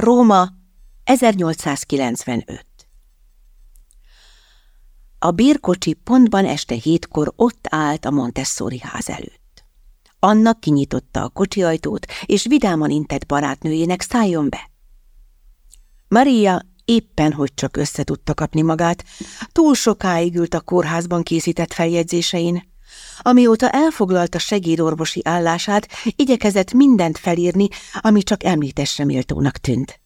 Róma, 1895 A bérkocsi pontban este hétkor ott állt a Montessori ház előtt. Anna kinyitotta a kocsiajtót, és vidáman intett barátnőjének szálljon be. Maria éppen hogy csak össze tudta kapni magát, túl sokáig ült a kórházban készített feljegyzésein. Amióta elfoglalta segédorvosi állását, igyekezett mindent felírni, ami csak említésre méltónak tűnt.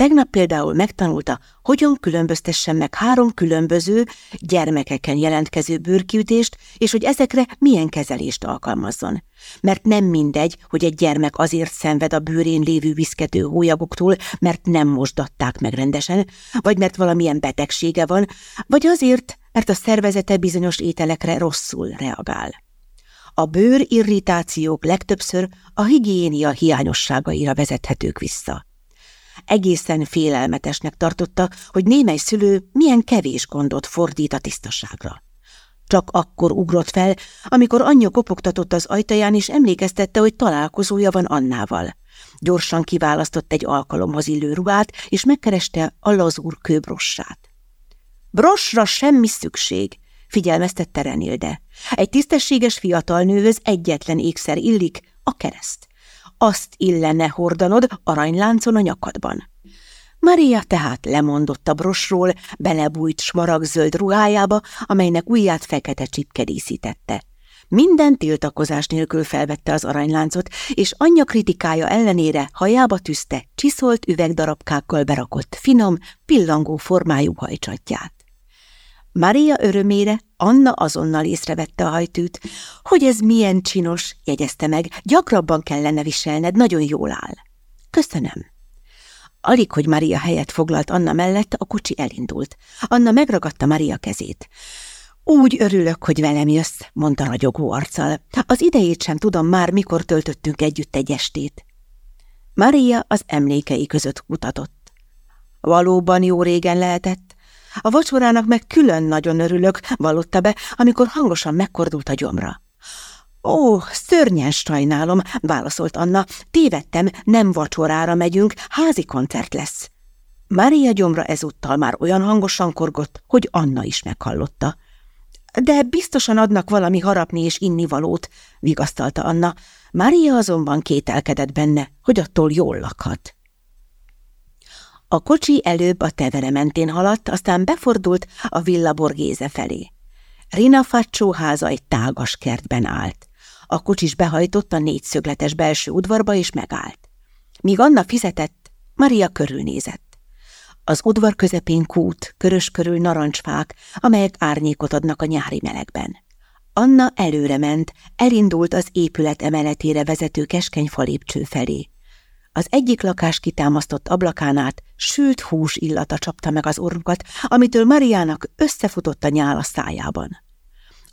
Tegnap például megtanulta, hogyan különböztessen meg három különböző, gyermekeken jelentkező bőrkiütést, és hogy ezekre milyen kezelést alkalmazzon. Mert nem mindegy, hogy egy gyermek azért szenved a bőrén lévő viszkető hólyagoktól, mert nem mosdatták meg rendesen, vagy mert valamilyen betegsége van, vagy azért, mert a szervezete bizonyos ételekre rosszul reagál. A bőr irritációk legtöbbször a higiénia hiányosságaira vezethetők vissza. Egészen félelmetesnek tartotta, hogy némely szülő milyen kevés gondot fordít a tisztaságra. Csak akkor ugrott fel, amikor anyja kopogtatott az ajtaján, és emlékeztette, hogy találkozója van Annával. Gyorsan kiválasztott egy alkalomhoz illő ruhát, és megkereste a lazúr kőbrossát. Brosra semmi szükség, figyelmeztette Renilde. Egy tisztességes fiatal nőhöz egyetlen ékszer illik, a kereszt azt illene hordanod aranyláncon a nyakadban. Maria tehát lemondott a brosról, belebújt smaragzöld ruhájába, amelynek ujját fekete csipke díszítette. Minden tiltakozás nélkül felvette az aranyláncot, és anyja kritikája ellenére hajába tűzte csiszolt üvegdarabkákkal berakott finom, pillangó formájú hajcsatját. Maria örömére Anna azonnal észrevette a hajtűt. Hogy ez milyen csinos, jegyezte meg, gyakrabban kellene viselned, nagyon jól áll. Köszönöm. Alig, hogy Maria helyet foglalt Anna mellett, a kocsi elindult. Anna megragadta Maria kezét. Úgy örülök, hogy velem jössz, mondta ragyogó arccal. Az idejét sem tudom már, mikor töltöttünk együtt egy estét. Maria az emlékei között kutatott. Valóban jó régen lehetett, a vacsorának meg külön nagyon örülök, vallotta be, amikor hangosan megkordult a gyomra. Ó, szörnyen sajnálom, válaszolt Anna. Tévedtem, nem vacsorára megyünk, házi koncert lesz. Mária gyomra ezúttal már olyan hangosan korgott, hogy Anna is meghallotta. De biztosan adnak valami harapni és innivalót, vigasztalta Anna. Mária azonban kételkedett benne, hogy attól jól lakhat. A kocsi előbb a tevere mentén haladt, aztán befordult a Villa Borgéze felé. Rina Faccio háza egy tágas kertben állt. A kocsis behajtott a négyszögletes belső udvarba és megállt. Míg Anna fizetett, Maria körülnézett. Az udvar közepén kút, körös körül narancsfák, amelyek árnyékot adnak a nyári melegben. Anna előre ment, elindult az épület emeletére vezető keskeny falépcső felé. Az egyik lakás kitámasztott ablakán át sült hús illata csapta meg az orrukat, amitől Mariának összefutott a nyál a szájában.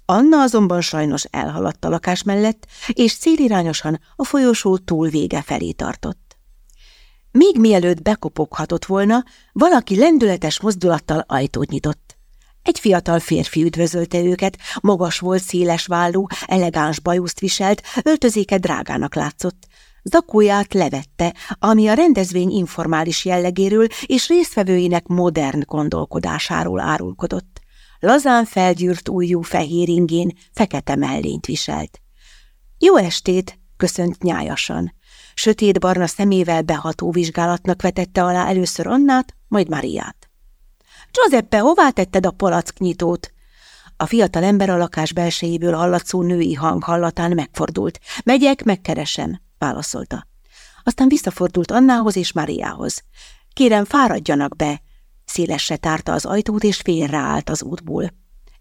Anna azonban sajnos elhaladt a lakás mellett, és szélirányosan a folyosó túl vége felé tartott. Még mielőtt bekopoghatott volna, valaki lendületes mozdulattal ajtót nyitott. Egy fiatal férfi üdvözölte őket, magas volt, széles vállú, elegáns bajuszt viselt, öltözéke drágának látszott, zakóját levette, ami a rendezvény informális jellegéről és résztvevőinek modern gondolkodásáról árulkodott. Lazán felgyűrt ujjú fehér ingén fekete mellényt viselt. Jó estét, köszönt nyájasan. Sötét-barna szemével beható vizsgálatnak vetette alá először Annát, majd Mariát. Giuseppe, hová tetted a palacknyitót? A fiatal ember a lakás belsejéből hallatszó női hang hallatán megfordult. Megyek, megkeresem válaszolta. Aztán visszafordult Annához és Máriához. Kérem, fáradjanak be! Szélesre tárta az ajtót, és félreállt az útból.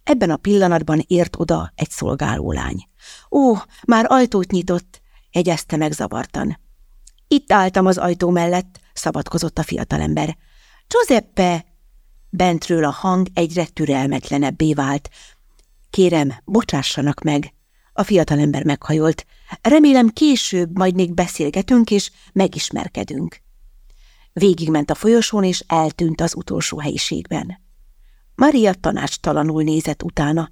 Ebben a pillanatban ért oda egy szolgálólány. Ó, már ajtót nyitott, egyezte meg zavartan. Itt álltam az ajtó mellett, szabadkozott a fiatalember. Giuseppe! Bentről a hang egyre türelmetlenebbé vált. Kérem, bocsássanak meg! A fiatalember meghajolt. Remélem később majd még beszélgetünk és megismerkedünk. Végigment a folyosón, és eltűnt az utolsó helyiségben. Maria tanácstalanul nézett utána.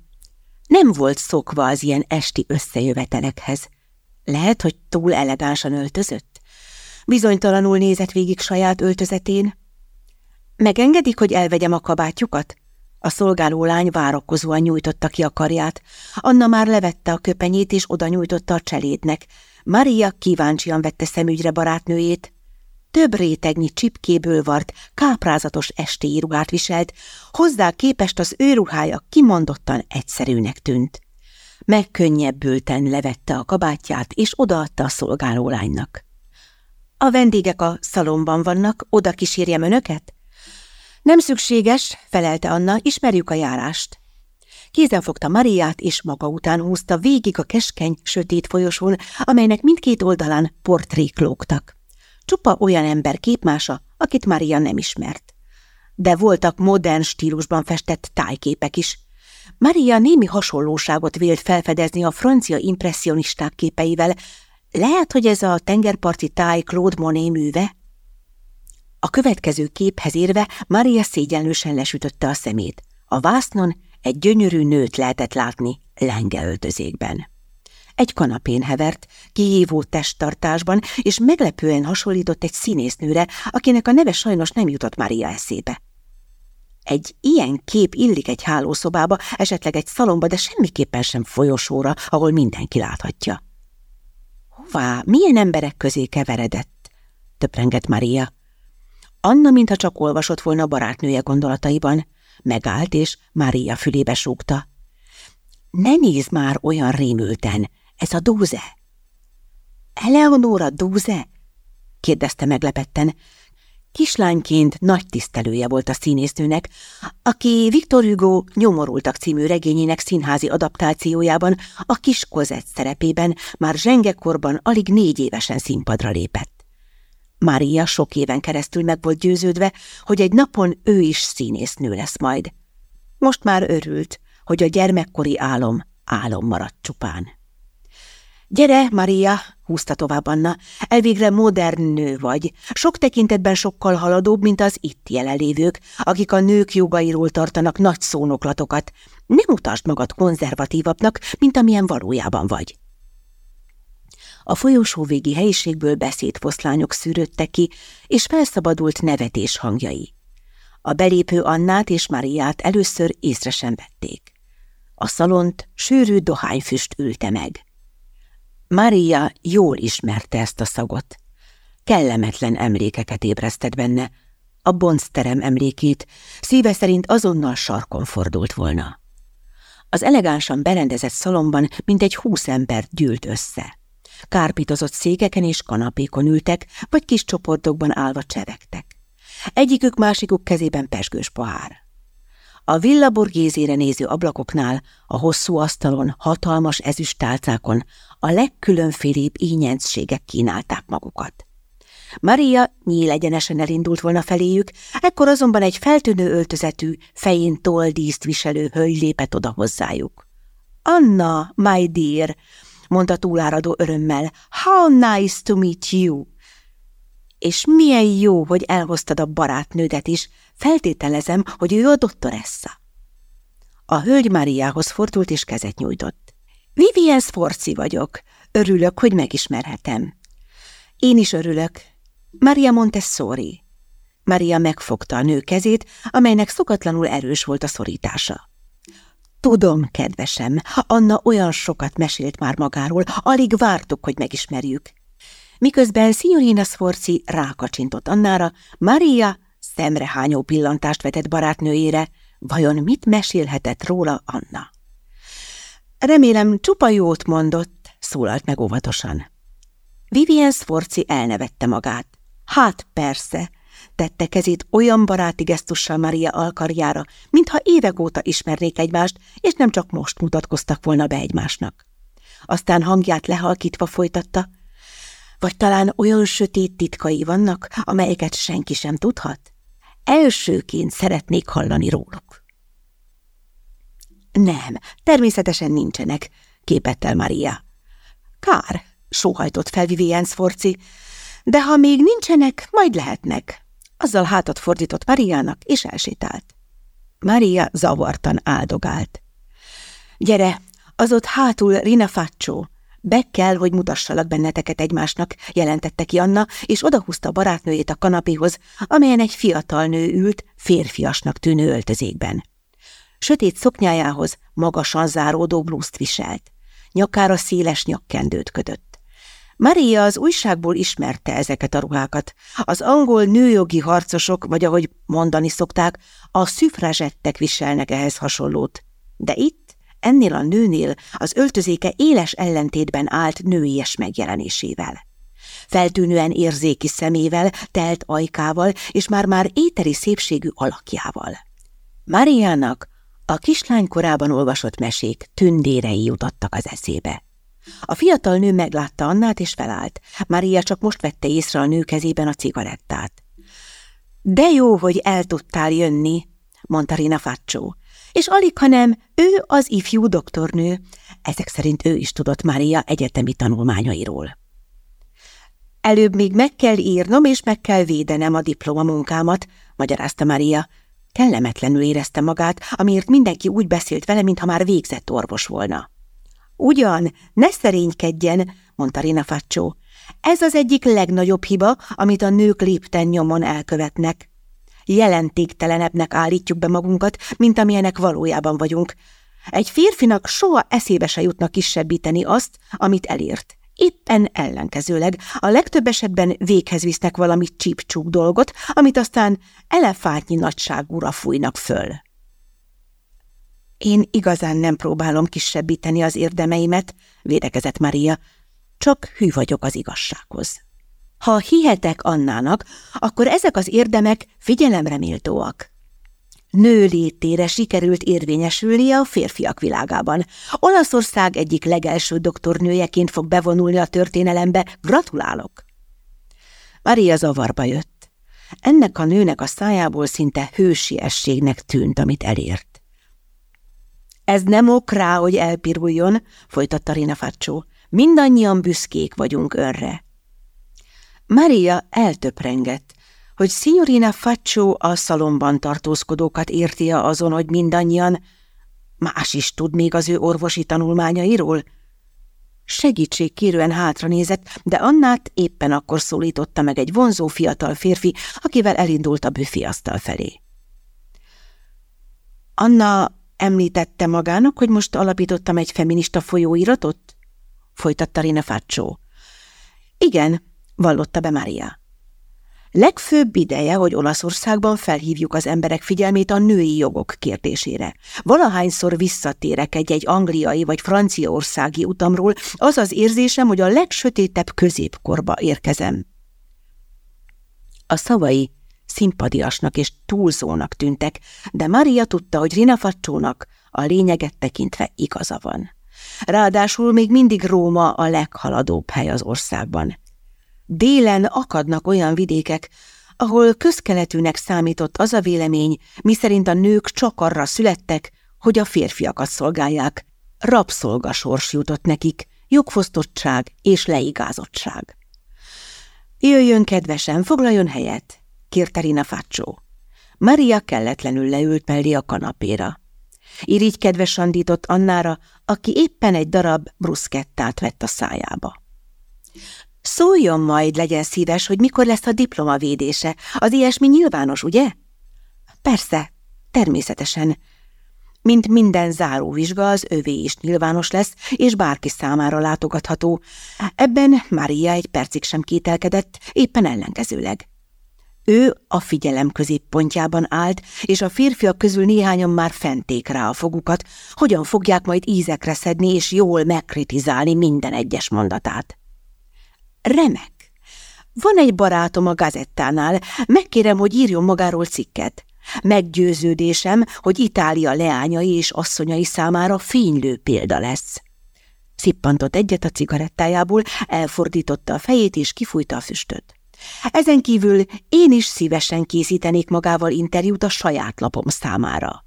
Nem volt szokva az ilyen esti összejövetelekhez. Lehet, hogy túl elegánsan öltözött? Bizonytalanul nézett végig saját öltözetén. Megengedik, hogy elvegyem a kabátjukat? A szolgáló lány várakozóan nyújtotta ki a karját. Anna már levette a köpenyét, és oda nyújtotta a cselédnek. Maria kíváncsian vette szemügyre barátnőjét. Több rétegnyi csipkéből vart, káprázatos estéi íruhát viselt, hozzá képest az ő ruhája kimondottan egyszerűnek tűnt. Megkönnyebbülten levette a kabátját, és odaadta a szolgáló lánynak. A vendégek a szalomban vannak, oda kísérjem önöket? Nem szükséges, felelte Anna, ismerjük a járást. Kézen fogta Mariát, és maga után húzta végig a keskeny, sötét folyosón, amelynek mindkét oldalán portrék lógtak. Csupa olyan ember képmása, akit Maria nem ismert. De voltak modern stílusban festett tájképek is. Maria némi hasonlóságot vélt felfedezni a francia impressionisták képeivel. Lehet, hogy ez a tengerparti táj Claude Monet műve? A következő képhez érve Maria szégyenlősen lesütötte a szemét. A vásznon egy gyönyörű nőt lehetett látni lenge öltözékben. Egy kanapén hevert, kihívó testtartásban, és meglepően hasonlított egy színésznőre, akinek a neve sajnos nem jutott Maria eszébe. Egy ilyen kép illik egy hálószobába, esetleg egy szalomba, de semmiképpen sem folyosóra, ahol mindenki láthatja. Hová, milyen emberek közé keveredett? töprengett Maria. Anna, mintha csak olvasott volna barátnője gondolataiban, megállt és Mária fülébe súgta. Ne nézd már olyan rémülten, ez a Dóze. Eleonora Dóze? kérdezte meglepetten. Kislányként nagy tisztelője volt a színésznőnek, aki Viktor Hugo Nyomorultak című regényének színházi adaptációjában a kis kozett szerepében már zsengekorban alig négy évesen színpadra lépett. Mária sok éven keresztül meg volt győződve, hogy egy napon ő is színésznő lesz majd. Most már örült, hogy a gyermekkori álom álom maradt csupán. Gyere, Maria, húzta tovább Anna, elvégre modern nő vagy, sok tekintetben sokkal haladóbb, mint az itt jelenlévők, akik a nők jogairól tartanak nagy szónoklatokat. Nem utasd magad konzervatívabbnak, mint amilyen valójában vagy. A folyósóvégi helyiségből beszédfoszlányok szűrődtek ki, és felszabadult nevetés hangjai. A belépő Annát és Mariát először észre sem vették. A szalont sűrű dohányfüst ülte meg. Maria jól ismerte ezt a szagot. Kellemetlen emlékeket ébresztett benne, a boncterem emlékét, szíve szerint azonnal sarkon fordult volna. Az elegánsan berendezett szalomban mintegy húsz ember gyűlt össze. Kárpitozott székeken és kanapékon ültek, vagy kis csoportokban állva csevegtek. Egyikük másikuk kezében pesgős pohár. A villa néző ablakoknál, a hosszú asztalon, hatalmas ezüstálcákon a legkülönfélébb ínyencségek kínálták magukat. Maria nyílegyenesen elindult volna feléjük, ekkor azonban egy feltűnő öltözetű, fején toldíszt viselő hölgy lépett oda hozzájuk. – Anna, my dear! Mondta túláradó örömmel. How nice to meet you! És milyen jó, hogy elhoztad a barátnődet is, feltételezem, hogy ő a doktoressa. A hölgy Máriához fordult és kezet nyújtott. Vivian Sforci vagyok. Örülök, hogy megismerhetem. Én is örülök. Maria Montessori. Maria megfogta a nő kezét, amelynek szokatlanul erős volt a szorítása. Tudom, kedvesem, Anna olyan sokat mesélt már magáról, alig vártuk, hogy megismerjük. Miközben Signorina Sforci rákacsintott Annára, Maria szemrehányó pillantást vetett barátnőjére, vajon mit mesélhetett róla Anna? Remélem, csupa jót mondott, szólalt meg óvatosan. Vivien Sforci elnevette magát. Hát persze, tette kezét olyan baráti gesztussal Maria alkarjára, mintha évek óta ismernék egymást, és nem csak most mutatkoztak volna be egymásnak. Aztán hangját lehalkítva folytatta, vagy talán olyan sötét titkai vannak, amelyeket senki sem tudhat? Elsőként szeretnék hallani róluk. Nem, természetesen nincsenek, képett el Maria. Kár, sóhajtott fel Vivian Sforci, de ha még nincsenek, majd lehetnek. Azzal hátat fordított Mariának, és elsétált. Maria zavartan áldogált. Gyere, az ott hátul Rina Faccio. Be kell, hogy mutassalak benneteket egymásnak, jelentette ki Anna, és odahúzta a barátnőjét a kanapéhoz, amelyen egy fiatal nő ült, férfiasnak tűnő öltözékben. Sötét szoknyájához magasan záródó blúzt viselt. Nyakára széles nyakkendőt ködött. Maria az újságból ismerte ezeket a ruhákat. Az angol nőjogi harcosok, vagy ahogy mondani szokták, a szüfrazsettek viselnek ehhez hasonlót. De itt, ennél a nőnél az öltözéke éles ellentétben állt nőies megjelenésével. Feltűnően érzéki szemével, telt ajkával és már-már éteri szépségű alakjával. Mariának a kislány korában olvasott mesék tündérei jutottak az eszébe. A fiatal nő meglátta Annát és felállt. Mária csak most vette észre a nő kezében a cigarettát. De jó, hogy el tudtál jönni, mondta Rina Faccio. És alig, hanem ő az ifjú doktornő. Ezek szerint ő is tudott Mária egyetemi tanulmányairól. Előbb még meg kell írnom, és meg kell védenem a diplomamunkámat, magyarázta Mária. Kellemetlenül érezte magát, amiért mindenki úgy beszélt vele, mintha már végzett orvos volna. Ugyan, ne szerénykedjen, mondta Rina Faccio. Ez az egyik legnagyobb hiba, amit a nők lépten nyomon elkövetnek. Jelentéktelenebbnek állítjuk be magunkat, mint amilyenek valójában vagyunk. Egy férfinak soha eszébe se jutna kisebbíteni azt, amit elért. Éppen ellenkezőleg a legtöbb esetben véghez visznek valami csípcsúk dolgot, amit aztán elefátnyi nagyságúra fújnak föl. Én igazán nem próbálom kisebbíteni az érdemeimet, védekezett Maria, csak hű vagyok az igazsághoz. Ha hihetek Annának, akkor ezek az érdemek figyelemre méltóak. Nő létére sikerült érvényesülnie a férfiak világában. Olaszország egyik legelső doktornőjeként fog bevonulni a történelembe. Gratulálok! Maria zavarba jött. Ennek a nőnek a szájából szinte hősiességnek tűnt, amit elért. Ez nem ok rá, hogy elpiruljon, folytatta Rina Faccio. Mindannyian büszkék vagyunk önre. Maria eltöprengett, hogy Signorina Faccio a szalomban tartózkodókat érti -e azon, hogy mindannyian más is tud még az ő orvosi tanulmányairól. Segítségkérően hátranézett, de Annát éppen akkor szólította meg egy vonzó fiatal férfi, akivel elindult a büfiasztal felé. Anna említette magának, hogy most alapítottam egy feminista folyóiratot? Folytatta Rina Faccio. Igen, vallotta be Mária. Legfőbb ideje, hogy Olaszországban felhívjuk az emberek figyelmét a női jogok kérdésére. Valahányszor visszatérek egy-egy angliai vagy franciaországi utamról, az az érzésem, hogy a legsötétebb középkorba érkezem. A szavai szimpadiasnak és túlzónak tűntek, de Maria tudta, hogy Rina Facciónak a lényeget tekintve igaza van. Ráadásul még mindig Róma a leghaladóbb hely az országban. Délen akadnak olyan vidékek, ahol közkeletűnek számított az a vélemény, miszerint a nők csak arra születtek, hogy a férfiakat szolgálják. Rabszolgasors jutott nekik, jogfosztottság és leigázottság. Jöjjön, kedvesen, foglaljon helyet, kérte Rina Faccio. Maria kelletlenül leült mellé a kanapéra. Irigy kedves andított Annára, aki éppen egy darab bruszkettát vett a szájába. Szóljon majd, legyen szíves, hogy mikor lesz a diplomavédése. Az ilyesmi nyilvános, ugye? Persze, természetesen. Mint minden záróvizsga, az övé is nyilvános lesz, és bárki számára látogatható. Ebben Mária egy percig sem kételkedett, éppen ellenkezőleg. Ő a figyelem középpontjában állt, és a férfiak közül néhányan már fenték rá a fogukat, hogyan fogják majd ízekre szedni és jól megkritizálni minden egyes mondatát. Remek! Van egy barátom a gazettánál, megkérem, hogy írjon magáról cikket. Meggyőződésem, hogy Itália leányai és asszonyai számára fénylő példa lesz. Szippantott egyet a cigarettájából, elfordította a fejét és kifújta a füstöt. Ezen kívül én is szívesen készítenék magával interjút a saját lapom számára.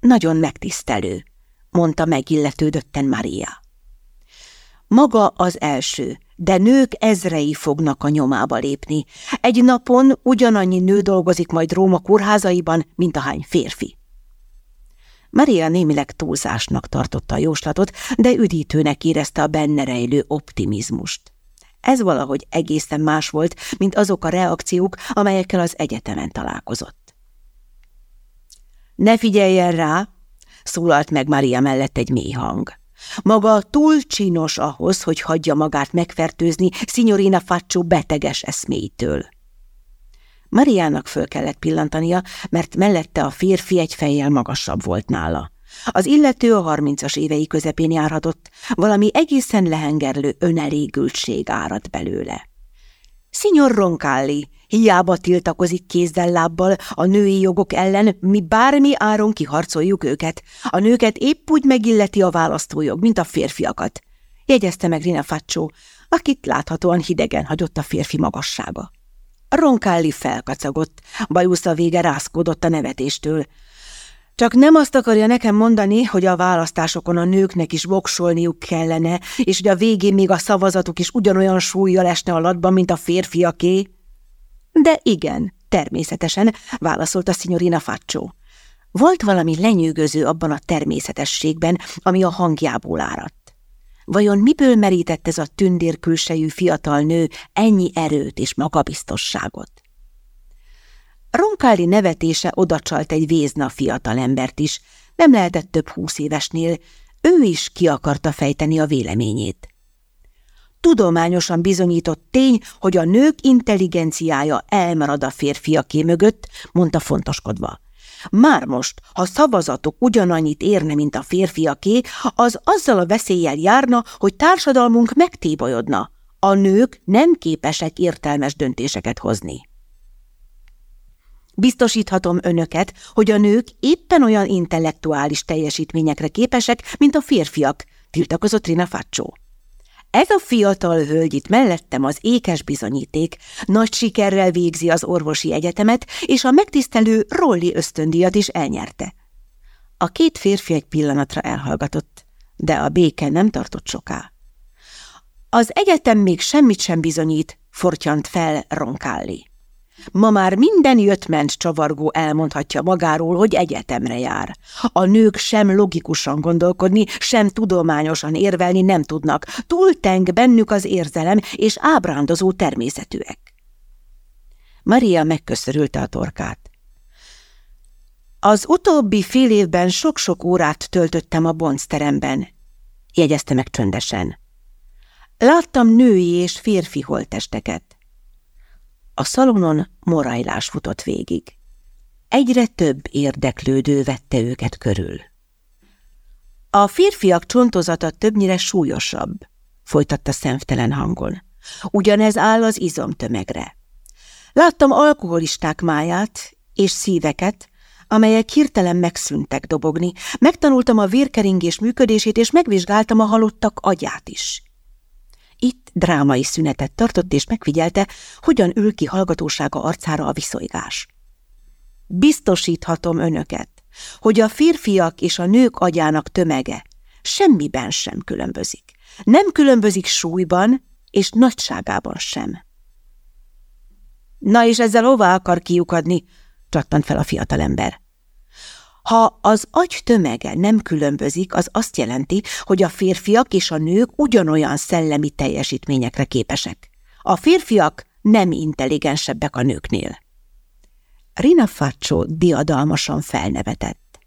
Nagyon megtisztelő, mondta megilletődötten Maria. Maga az első, de nők ezrei fognak a nyomába lépni. Egy napon ugyanannyi nő dolgozik majd Róma kórházaiban, mint ahány férfi. Maria némileg túlzásnak tartotta a jóslatot, de üdítőnek érezte a benne rejlő optimizmust. Ez valahogy egészen más volt, mint azok a reakciók, amelyekkel az egyetemen találkozott. Ne figyeljen rá, szólalt meg Maria mellett egy mély hang. Maga túl csinos ahhoz, hogy hagyja magát megfertőzni Signorina Faccio beteges eszméitől. Mariának föl kellett pillantania, mert mellette a férfi egy fejjel magasabb volt nála. Az illető a harmincas évei közepén járhatott, valami egészen lehengerlő önelégültség árad belőle. Signor Roncalli, hiába tiltakozik kézzel-lábbal a női jogok ellen, mi bármi áron kiharcoljuk őket. A nőket épp úgy megilleti a választójog, mint a férfiakat, jegyezte meg Rina Faccio, akit láthatóan hidegen hagyott a férfi magassága. Roncalli felkacagott, bajusza vége rászkódott a nevetéstől. Csak nem azt akarja nekem mondani, hogy a választásokon a nőknek is voksolniuk kellene, és hogy a végén még a szavazatuk is ugyanolyan súlyjal esne a latban, mint a férfiaké? De igen, természetesen, válaszolta Signorina Faccio. Volt valami lenyűgöző abban a természetességben, ami a hangjából áradt. Vajon miből merített ez a tündérkülsejű fiatal nő ennyi erőt és magabiztosságot? Ronkáli nevetése odacsalt egy vézna fiatalembert is, nem lehetett több húsz évesnél, ő is ki akarta fejteni a véleményét. Tudományosan bizonyított tény, hogy a nők intelligenciája elmarad a férfiaké mögött, mondta fontoskodva. Már most, ha szavazatok ugyanannyit érne, mint a férfiaké, az azzal a veszéllyel járna, hogy társadalmunk megtébolyodna. A nők nem képesek értelmes döntéseket hozni. Biztosíthatom önöket, hogy a nők éppen olyan intellektuális teljesítményekre képesek, mint a férfiak, tiltakozott Rina Faccio. Ez a fiatal hölgy itt mellettem az ékes bizonyíték, nagy sikerrel végzi az orvosi egyetemet, és a megtisztelő Rolli ösztöndíjat is elnyerte. A két férfi egy pillanatra elhallgatott, de a béke nem tartott soká. Az egyetem még semmit sem bizonyít, fortyant fel Roncalli. Ma már minden jött-ment csavargó elmondhatja magáról, hogy egyetemre jár. A nők sem logikusan gondolkodni, sem tudományosan érvelni nem tudnak. Túlteng bennük az érzelem, és ábrándozó természetűek. Maria megköszörülte a torkát. Az utóbbi fél évben sok-sok órát töltöttem a boncteremben, jegyezte meg csöndesen. Láttam női és férfi holtesteket. A szalonon morajlás futott végig. Egyre több érdeklődő vette őket körül. A férfiak csontozata többnyire súlyosabb, folytatta szemtelen hangon. Ugyanez áll az izomtömegre. Láttam alkoholisták máját és szíveket, amelyek hirtelen megszűntek dobogni, megtanultam a vérkeringés működését, és megvizsgáltam a halottak agyát is. Itt drámai szünetet tartott, és megfigyelte, hogyan ül ki hallgatósága arcára a viszolygás. Biztosíthatom önöket, hogy a férfiak és a nők agyának tömege semmiben sem különbözik. Nem különbözik súlyban és nagyságában sem. Na és ezzel hová akar kiukadni? csattant fel a fiatalember. Ha az agy tömege nem különbözik, az azt jelenti, hogy a férfiak és a nők ugyanolyan szellemi teljesítményekre képesek. A férfiak nem intelligensebbek a nőknél. Rina Faccio diadalmasan felnevetett.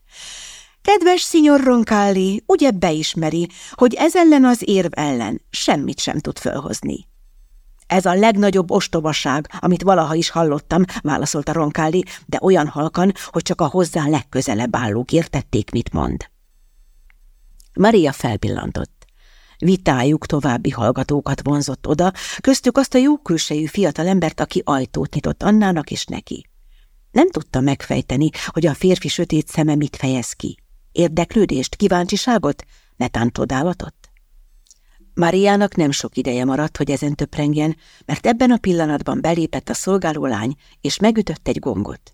Kedves szinyor Roncalli, ugye beismeri, hogy ez ellen az érv ellen semmit sem tud fölhozni. Ez a legnagyobb ostobaság, amit valaha is hallottam, válaszolta Roncalli, de olyan halkan, hogy csak a hozzá legközelebb állók értették, mit mond. Maria felpillantott. Vitájuk további hallgatókat vonzott oda, köztük azt a jókülsejű fiatalembert, aki ajtót nyitott Annának és neki. Nem tudta megfejteni, hogy a férfi sötét szeme mit fejez ki. Érdeklődést, kíváncsiságot, netán csodálatot? Mariának nem sok ideje maradt, hogy ezen töprengjen, mert ebben a pillanatban belépett a szolgáló lány, és megütött egy gongot.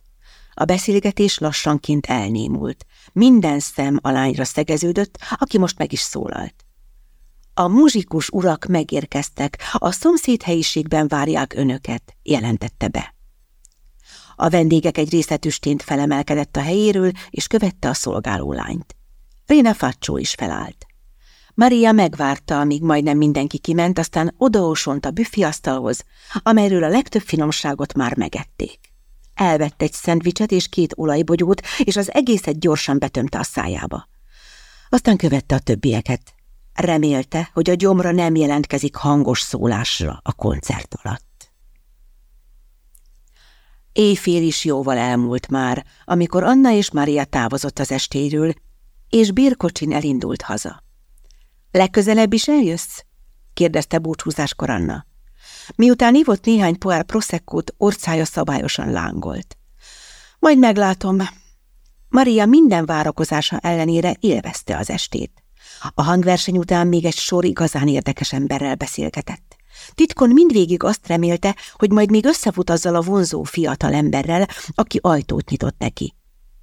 A beszélgetés lassanként elnémult. Minden szem a lányra szegeződött, aki most meg is szólalt. A muzsikus urak megérkeztek, a szomszéd helyiségben várják önöket, jelentette be. A vendégek egy része tüstént felemelkedett a helyéről, és követte a szolgáló lányt. Réna Faccio is felállt. Maria megvárta, amíg majdnem mindenki kiment, aztán odaosont a büfiasztalhoz, amelyről a legtöbb finomságot már megették. Elvett egy szendvicset és két olajbogyót, és az egészet gyorsan betömte a szájába. Aztán követte a többieket. Remélte, hogy a gyomra nem jelentkezik hangos szólásra a koncert alatt. Éjfél is jóval elmúlt már, amikor Anna és Maria távozott az estéről, és Birkocsin elindult haza. Legközelebb is eljössz? kérdezte búcsúzáskor Anna. Miután ivott néhány poár proszekkót, orcája szabályosan lángolt. Majd meglátom. Maria minden várakozása ellenére élvezte az estét. A hangverseny után még egy sor igazán érdekes emberrel beszélgetett. Titkon mindvégig azt remélte, hogy majd még összefut azzal a vonzó fiatal emberrel, aki ajtót nyitott neki.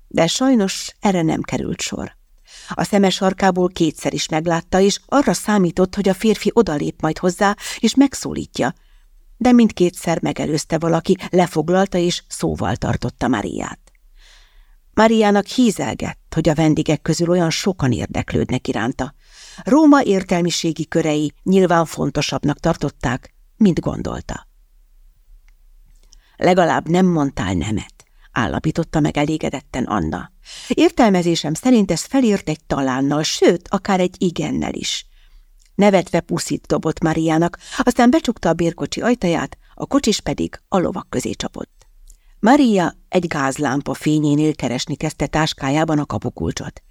De sajnos erre nem került sor. A szemes sarkából kétszer is meglátta, és arra számított, hogy a férfi odalép majd hozzá, és megszólítja. De mindkétszer megelőzte valaki, lefoglalta és szóval tartotta Mariát. Mariának hízelgett, hogy a vendégek közül olyan sokan érdeklődnek iránta. Róma értelmiségi körei nyilván fontosabbnak tartották, mint gondolta. Legalább nem mondtál nemet állapította meg elégedetten Anna. Értelmezésem szerint ez felírt egy talánnal, sőt, akár egy igennel is. Nevetve puszit dobott Mariának, aztán becsukta a bérkocsi ajtaját, a kocsis pedig a lovak közé csapott. Maria egy gázlámpa fényénél keresni kezdte táskájában a kapukulcsot.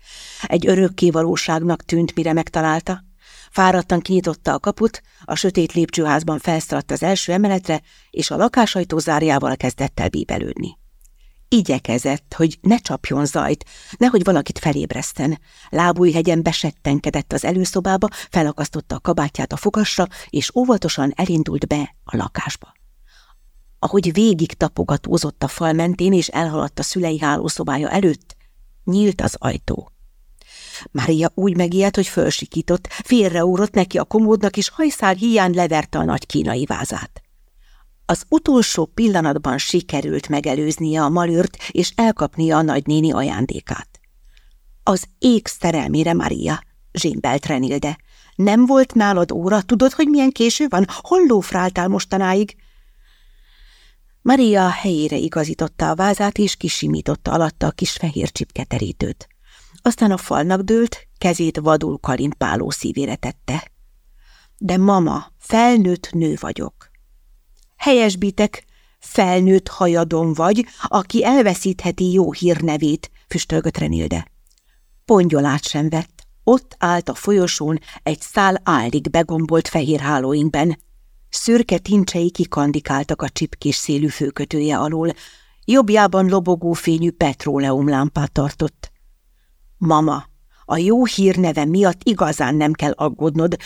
Egy örökké valóságnak tűnt, mire megtalálta. Fáradtan kinyitotta a kaput, a sötét lépcsőházban felszaladt az első emeletre, és a lakásajtó zárjával kezdett el bíbelődni. Igyekezett, hogy ne csapjon zajt, nehogy valakit felébreszten. Lábújhegyen besettenkedett az előszobába, felakasztotta a kabátját a fogasra, és óvatosan elindult be a lakásba. Ahogy végig tapogatózott a fal mentén, és elhaladt a szülei hálószobája előtt, nyílt az ajtó. Mária úgy megijedt, hogy fölsikított, félreúrott neki a komódnak, és hajszál hiány leverte a nagy kínai vázát. Az utolsó pillanatban sikerült megelőznie a malőrt és elkapnia a nagynéni ajándékát. Az ég szerelmére, Maria, zsimbelt Renilde. Nem volt nálad óra, tudod, hogy milyen késő van? Hol lófráltál mostanáig? Maria helyére igazította a vázát, és kisimította alatta a kis fehér csipketerítőt. Aztán a falnak dőlt, kezét vadul kalimpáló szívére tette. De mama, felnőtt nő vagyok. Helyesbitek, felnőtt hajadon vagy, aki elveszítheti jó hírnevét, füstölgött Renilde. Pongyolát sem vett. Ott állt a folyosón egy szál áldig begombolt fehér hálóinkben. Szürke tincsei kikandikáltak a csipkés szélű főkötője alól, jobbjában lobogó fényű petróleumlámpát tartott. Mama, a jó hírneve miatt igazán nem kell aggódnod,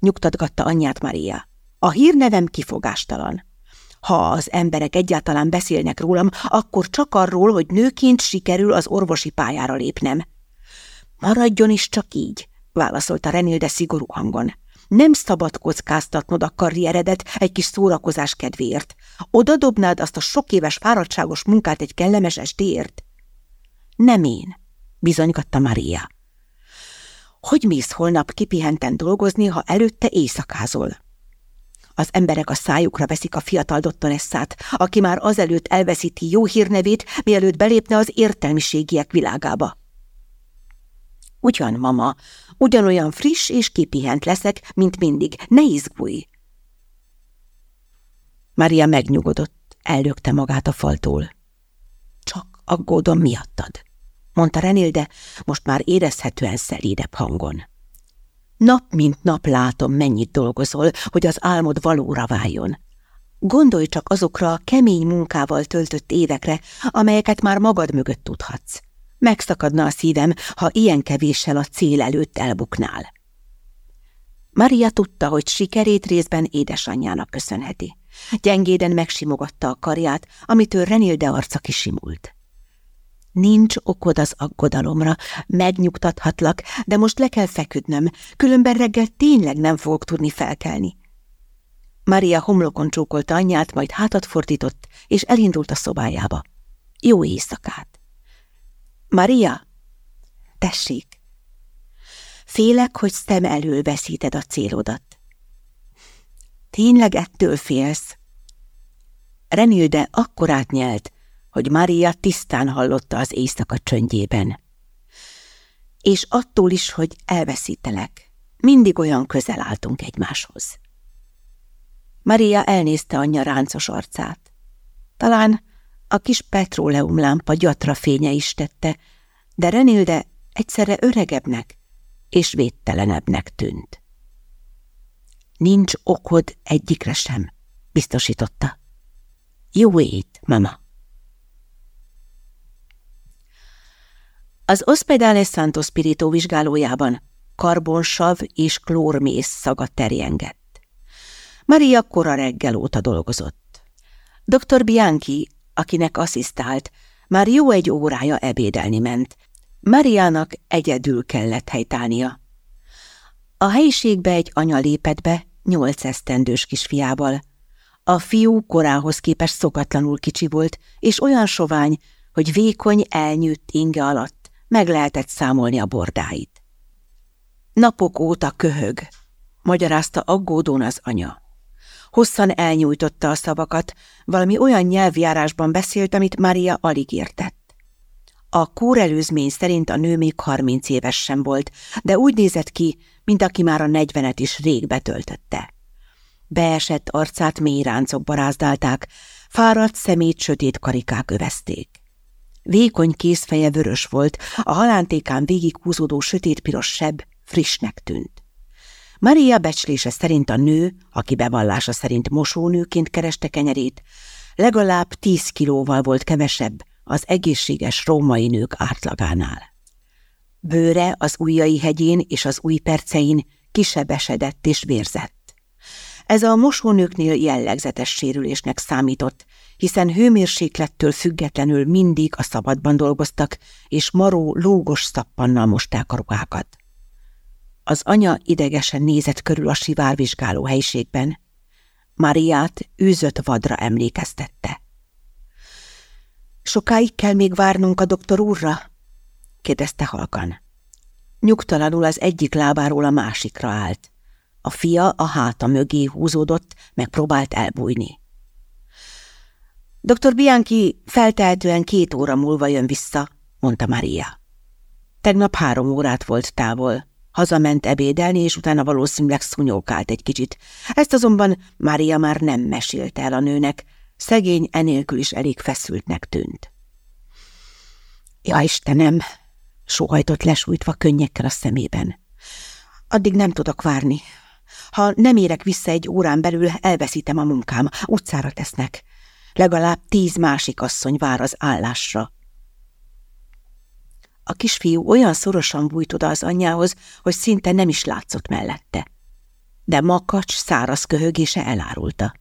nyugtatgatta anyját Maria. A hírnevem kifogástalan. Ha az emberek egyáltalán beszélnek rólam, akkor csak arról, hogy nőként sikerül az orvosi pályára lépnem. Maradjon is csak így, válaszolta Renilde szigorú hangon. Nem szabad kockáztatnod a karrieredet egy kis szórakozás kedvéért. Oda dobnád azt a sok éves fáradtságos munkát egy kellemes estéért? Nem én, bizonygatta Maria. Hogy mész holnap kipihenten dolgozni, ha előtte éjszakázol? Az emberek a szájukra veszik a fiatal dottoresszát, aki már azelőtt elveszíti jó hírnevét, mielőtt belépne az értelmiségiek világába. Ugyan, mama, ugyanolyan friss és kipihent leszek, mint mindig. Ne izgulj! Maria megnyugodott, ellökte magát a faltól. Csak aggódom miattad, mondta Renilde, most már érezhetően szelídebb hangon. Nap mint nap látom, mennyit dolgozol, hogy az álmod valóra váljon. Gondolj csak azokra a kemény munkával töltött évekre, amelyeket már magad mögött tudhatsz. Megszakadna a szívem, ha ilyen kevéssel a cél előtt elbuknál. Maria tudta, hogy sikerét részben édesanyjának köszönheti. Gyengéden megsimogatta a karját, amitől Renilde arca kisimult. Nincs okod az aggodalomra, megnyugtathatlak, de most le kell feküdnöm, különben reggel tényleg nem fogok tudni felkelni. Maria homlokon csókolta anyját, majd hátat fordított, és elindult a szobájába. Jó éjszakát! Maria, tessék! Félek, hogy szem elől veszíted a célodat. Tényleg ettől félsz? Renilde akkor átnyelt, hogy Maria tisztán hallotta az éjszaka csöndjében. És attól is, hogy elveszítelek, mindig olyan közel álltunk egymáshoz. Maria elnézte anyja ráncos arcát. Talán a kis petróleumlámpa gyatra fénye is tette, de Renilde egyszerre öregebbnek és védtelenebbnek tűnt. Nincs okod egyikre sem, biztosította. Jó ét, mama. Az Hospedale Santo Spirito vizsgálójában karbonsav és klórmész szaga terjengett. Maria kora reggel óta dolgozott. Dr. Bianchi, akinek asszisztált, már jó egy órája ebédelni ment. Mariának egyedül kellett helytálnia. A helyiségbe egy anya lépett be, nyolc esztendős kisfiával. A fiú korához képest szokatlanul kicsi volt, és olyan sovány, hogy vékony, elnyűtt inge alatt meg lehetett számolni a bordáit. Napok óta köhög, magyarázta aggódón az anya. Hosszan elnyújtotta a szavakat, valami olyan nyelvjárásban beszélt, amit Maria alig értett. A kórelőzmény szerint a nő még harminc éves sem volt, de úgy nézett ki, mint aki már a negyvenet is rég betöltötte. Beesett arcát mély ráncok barázdálták, fáradt szemét sötét karikák övezték. Vékony kézfeje vörös volt, a halántékán végig húzódó sötétpiros seb frissnek tűnt. Maria becslése szerint a nő, aki bevallása szerint mosónőként kereste kenyerét, legalább tíz kilóval volt kevesebb az egészséges római nők átlagánál. Bőre az ujjai hegyén és az új percein kisebesedett és vérzett. Ez a mosónőknél jellegzetes sérülésnek számított, hiszen hőmérséklettől függetlenül mindig a szabadban dolgoztak, és maró, lógos szappannal mosták a ruhákat. Az anya idegesen nézett körül a sivárvizsgáló helyiségben. Mariát űzött vadra emlékeztette. Sokáig kell még várnunk a doktor úrra? kérdezte halkan. Nyugtalanul az egyik lábáról a másikra állt. A fia a háta mögé húzódott, megpróbált elbújni. Dr. Bianchi feltehetően két óra múlva jön vissza, mondta Maria. Tegnap három órát volt távol. Hazament ebédelni, és utána valószínűleg szunyókált egy kicsit. Ezt azonban Mária már nem mesélte el a nőnek, szegény enélkül is elég feszültnek tűnt. Ja, Istenem! sóhajtott lesújtva könnyekkel a szemében. Addig nem tudok várni. Ha nem érek vissza egy órán belül, elveszítem a munkám, utcára tesznek. Legalább tíz másik asszony vár az állásra. A kisfiú olyan szorosan bújt oda az anyjához, hogy szinte nem is látszott mellette. De makacs, száraz köhögése elárulta.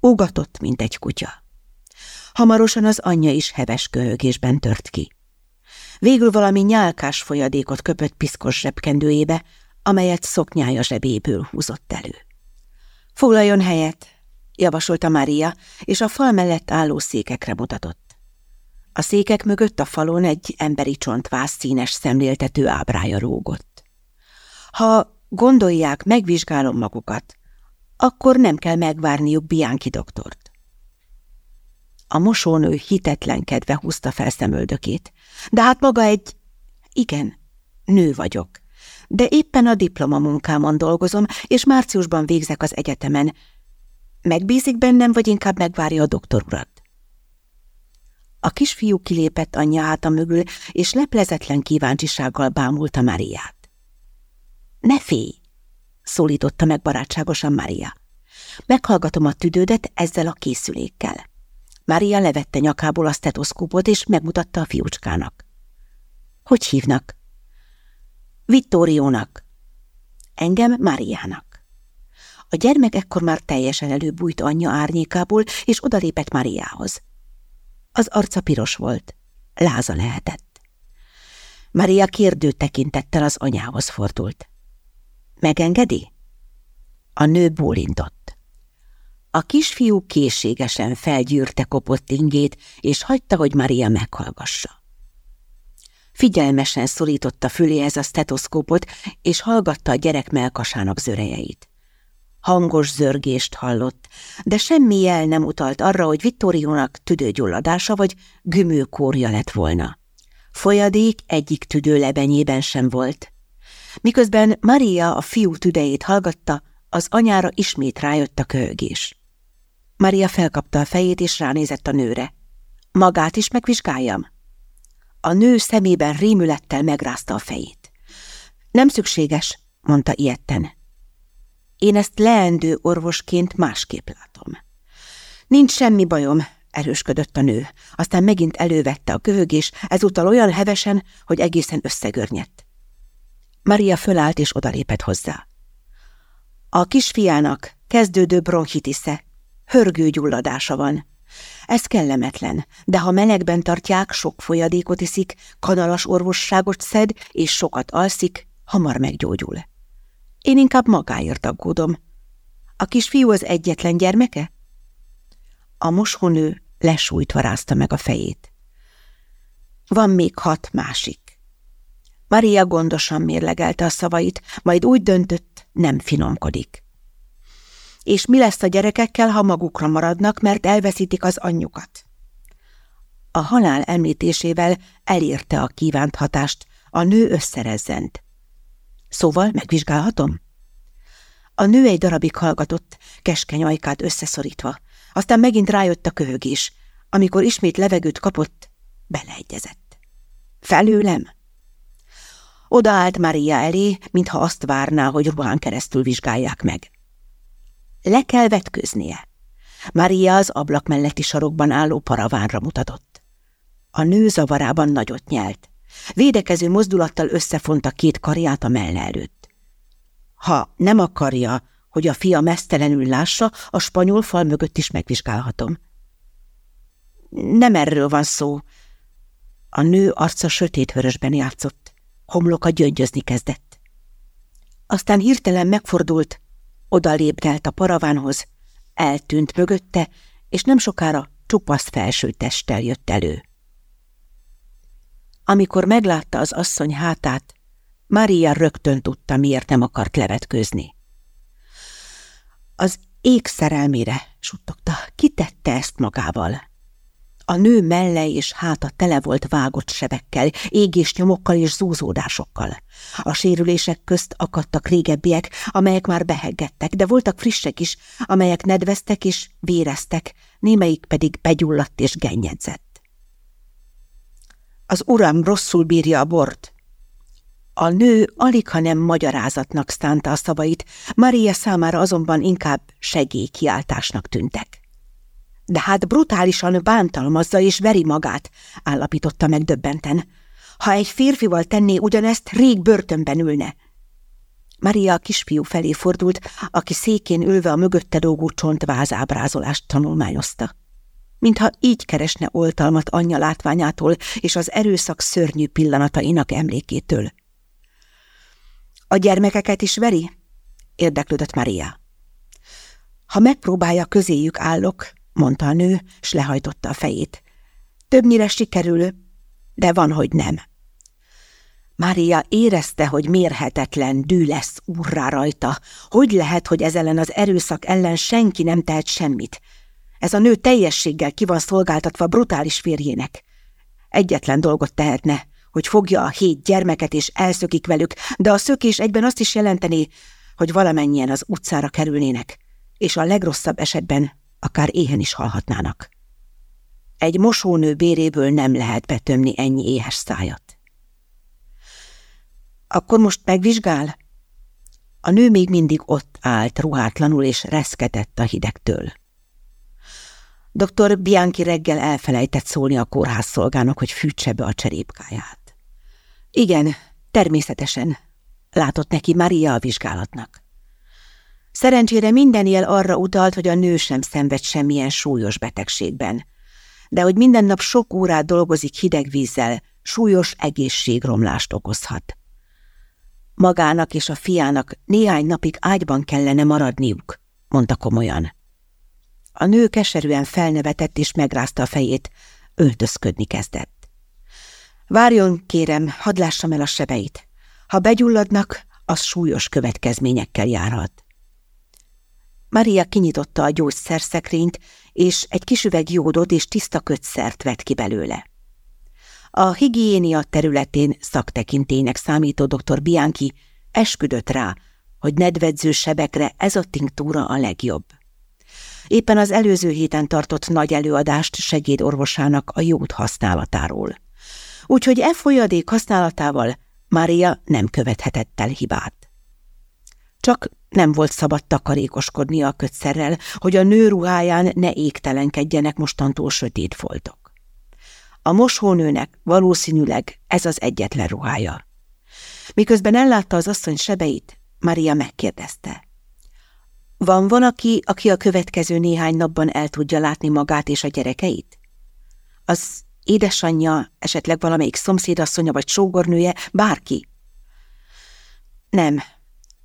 Ugatott, mint egy kutya. Hamarosan az anyja is heves köhögésben tört ki. Végül valami nyálkás folyadékot köpött piszkos zsebkendőjébe, amelyet szoknyája zsebéből húzott elő. Foglaljon helyet, javasolta Mária, és a fal mellett álló székekre mutatott. A székek mögött a falon egy emberi csontvász színes szemléltető ábrája rógott. Ha gondolják, megvizsgálom magukat, akkor nem kell megvárniuk Bianchi doktort. A mosónő hitetlenkedve húzta fel szemöldökét. De hát maga egy... Igen, nő vagyok. De éppen a diplomamunkámon dolgozom, és márciusban végzek az egyetemen. Megbízik bennem, vagy inkább megvárja a doktor urat? A kisfiú kilépett anyja háta mögül, és leplezetlen kíváncsisággal bámulta Máriát. Ne félj! szólította meg barátságosan Mária. Meghallgatom a tüdődet ezzel a készülékkel. Mária levette nyakából a stetoszkópot, és megmutatta a fiúcskának. Hogy hívnak? Vittoriónak. Engem Máriának. A gyermek ekkor már teljesen előbújt anyja árnyékából, és odalépett Máriához. Az arca piros volt, láza lehetett. Maria kérdő tekintettel az anyához fordult. Megengedi? A nő bólintott. A kisfiú készségesen felgyűrte kopott ingét, és hagyta, hogy Maria meghallgassa. Figyelmesen szorította füléhez a stetoszkópot, és hallgatta a gyerek melkasának zörejeit. Hangos zörgést hallott, de semmi jel nem utalt arra, hogy Vittoriónak tüdőgyulladása vagy gümőkórja lett volna. Folyadék egyik tüdőlebenyében sem volt. Miközben Maria a fiú tüdejét hallgatta, az anyára ismét rájött a köhögés. Maria felkapta a fejét és ránézett a nőre. Magát is megvizsgáljam? A nő szemében rémülettel megrázta a fejét. Nem szükséges, mondta ilyetten. Én ezt leendő orvosként másképp látom. Nincs semmi bajom, erősködött a nő. Aztán megint elővette a köhögés, ezúttal olyan hevesen, hogy egészen összegörnyedt. Maria fölállt és odalépett hozzá. A kisfiának kezdődő bronchitisze, hörgőgyulladása van. Ez kellemetlen, de ha melegben tartják, sok folyadékot iszik, kanalas orvosságot szed és sokat alszik, hamar meggyógyul. Én inkább magáért aggódom. A kisfiú az egyetlen gyermeke? A mosónő lesújtva rázta meg a fejét. Van még hat másik. Maria gondosan mérlegelte a szavait, majd úgy döntött, nem finomkodik. És mi lesz a gyerekekkel, ha magukra maradnak, mert elveszítik az anyjukat? A halál említésével elérte a kívánt hatást, a nő összerezzent. Szóval megvizsgálhatom? A nő egy darabig hallgatott, keskeny ajkát összeszorítva, aztán megint rájött a köhögés. Amikor ismét levegőt kapott, beleegyezett. Felőlem? Odaállt Maria elé, mintha azt várná, hogy ruhán keresztül vizsgálják meg. Le kell vetköznie. Maria az ablak melletti sarokban álló paravánra mutatott. A nő zavarában nagyot nyelt. Védekező mozdulattal összefonta két karját a melle előtt. Ha nem akarja, hogy a fia mesztelenül lássa, a spanyol fal mögött is megvizsgálhatom. Nem erről van szó. A nő arca sötétvörösben játszott, homloka gyöngyözni kezdett. Aztán hirtelen megfordult, odalépdelt a paravánhoz, eltűnt mögötte, és nem sokára csupasz felső testtel jött elő. Amikor meglátta az asszony hátát, Maria rögtön tudta, miért nem akart levetkőzni. Az ég szerelmére, suttogta, kitette ezt magával. A nő melle és háta tele volt vágott sebekkel, égésnyomokkal és zúzódásokkal. A sérülések közt akadtak régebbiek, amelyek már beheggettek, de voltak frissek is, amelyek nedveztek és véreztek, némelyik pedig begyulladt és gennyedzett. Az uram rosszul bírja a bort, a nő alig, ha nem magyarázatnak szánta a szavait, Maria számára azonban inkább segélykiáltásnak tűntek. De hát brutálisan bántalmazza és veri magát, állapította meg döbbenten. Ha egy férfival tenné ugyanezt, rég börtönben ülne. Maria a kisfiú felé fordult, aki székén ülve a mögötte dógó csontvázábrázolást tanulmányozta. Mintha így keresne oltalmat anyja látványától és az erőszak szörnyű pillanatainak emlékétől. A gyermekeket is veri? Érdeklődött Maria. Ha megpróbálja, közéjük állok, mondta a nő, s lehajtotta a fejét. Többnyire sikerül, de van, hogy nem. Mária érezte, hogy mérhetetlen dű lesz úrrá rajta. Hogy lehet, hogy ez ellen az erőszak ellen senki nem tehet semmit? Ez a nő teljességgel ki van szolgáltatva brutális férjének. Egyetlen dolgot tehetne, hogy fogja a hét gyermeket és elszökik velük, de a szökés egyben azt is jelenteni, hogy valamennyien az utcára kerülnének, és a legrosszabb esetben akár éhen is halhatnának. Egy mosónő béréből nem lehet betömni ennyi éhes szájat. Akkor most megvizsgál? A nő még mindig ott állt, ruhátlanul és reszketett a hidegtől. Dr. Bianchi reggel elfelejtett szólni a kórházszolgának, hogy fűtse be a cserépkáját. Igen, természetesen, látott neki Maria a vizsgálatnak. Szerencsére minden jel arra utalt, hogy a nő sem szenved semmilyen súlyos betegségben, de hogy minden nap sok órát dolgozik hideg vízzel, súlyos egészségromlást okozhat. Magának és a fiának néhány napig ágyban kellene maradniuk, mondta komolyan. A nő keserűen felnevetett és megrázta a fejét, öltözködni kezdett. Várjon, kérem, hadd lássam el a sebeit. Ha begyulladnak, az súlyos következményekkel járhat. Maria kinyitotta a gyógyszerszekrényt, és egy kis üveg jódot és tiszta kötszert vett ki belőle. A higiénia területén szaktekintének számító dr. Bianchi esküdött rá, hogy nedvedző sebekre ez a tinktúra a legjobb. Éppen az előző héten tartott nagy előadást segédorvosának a jót használatáról. Úgyhogy e folyadék használatával Mária nem követhetett el hibát. Csak nem volt szabad takarékoskodnia a kötszerrel, hogy a nő ruháján ne égtelenkedjenek mostantól sötét foltok. A mosónőnek valószínűleg ez az egyetlen ruhája. Miközben ellátta az asszony sebeit, Maria megkérdezte. Van valaki, aki a következő néhány napban el tudja látni magát és a gyerekeit? Az édesanyja, esetleg valamelyik szomszédasszonya vagy sógornője, bárki? Nem,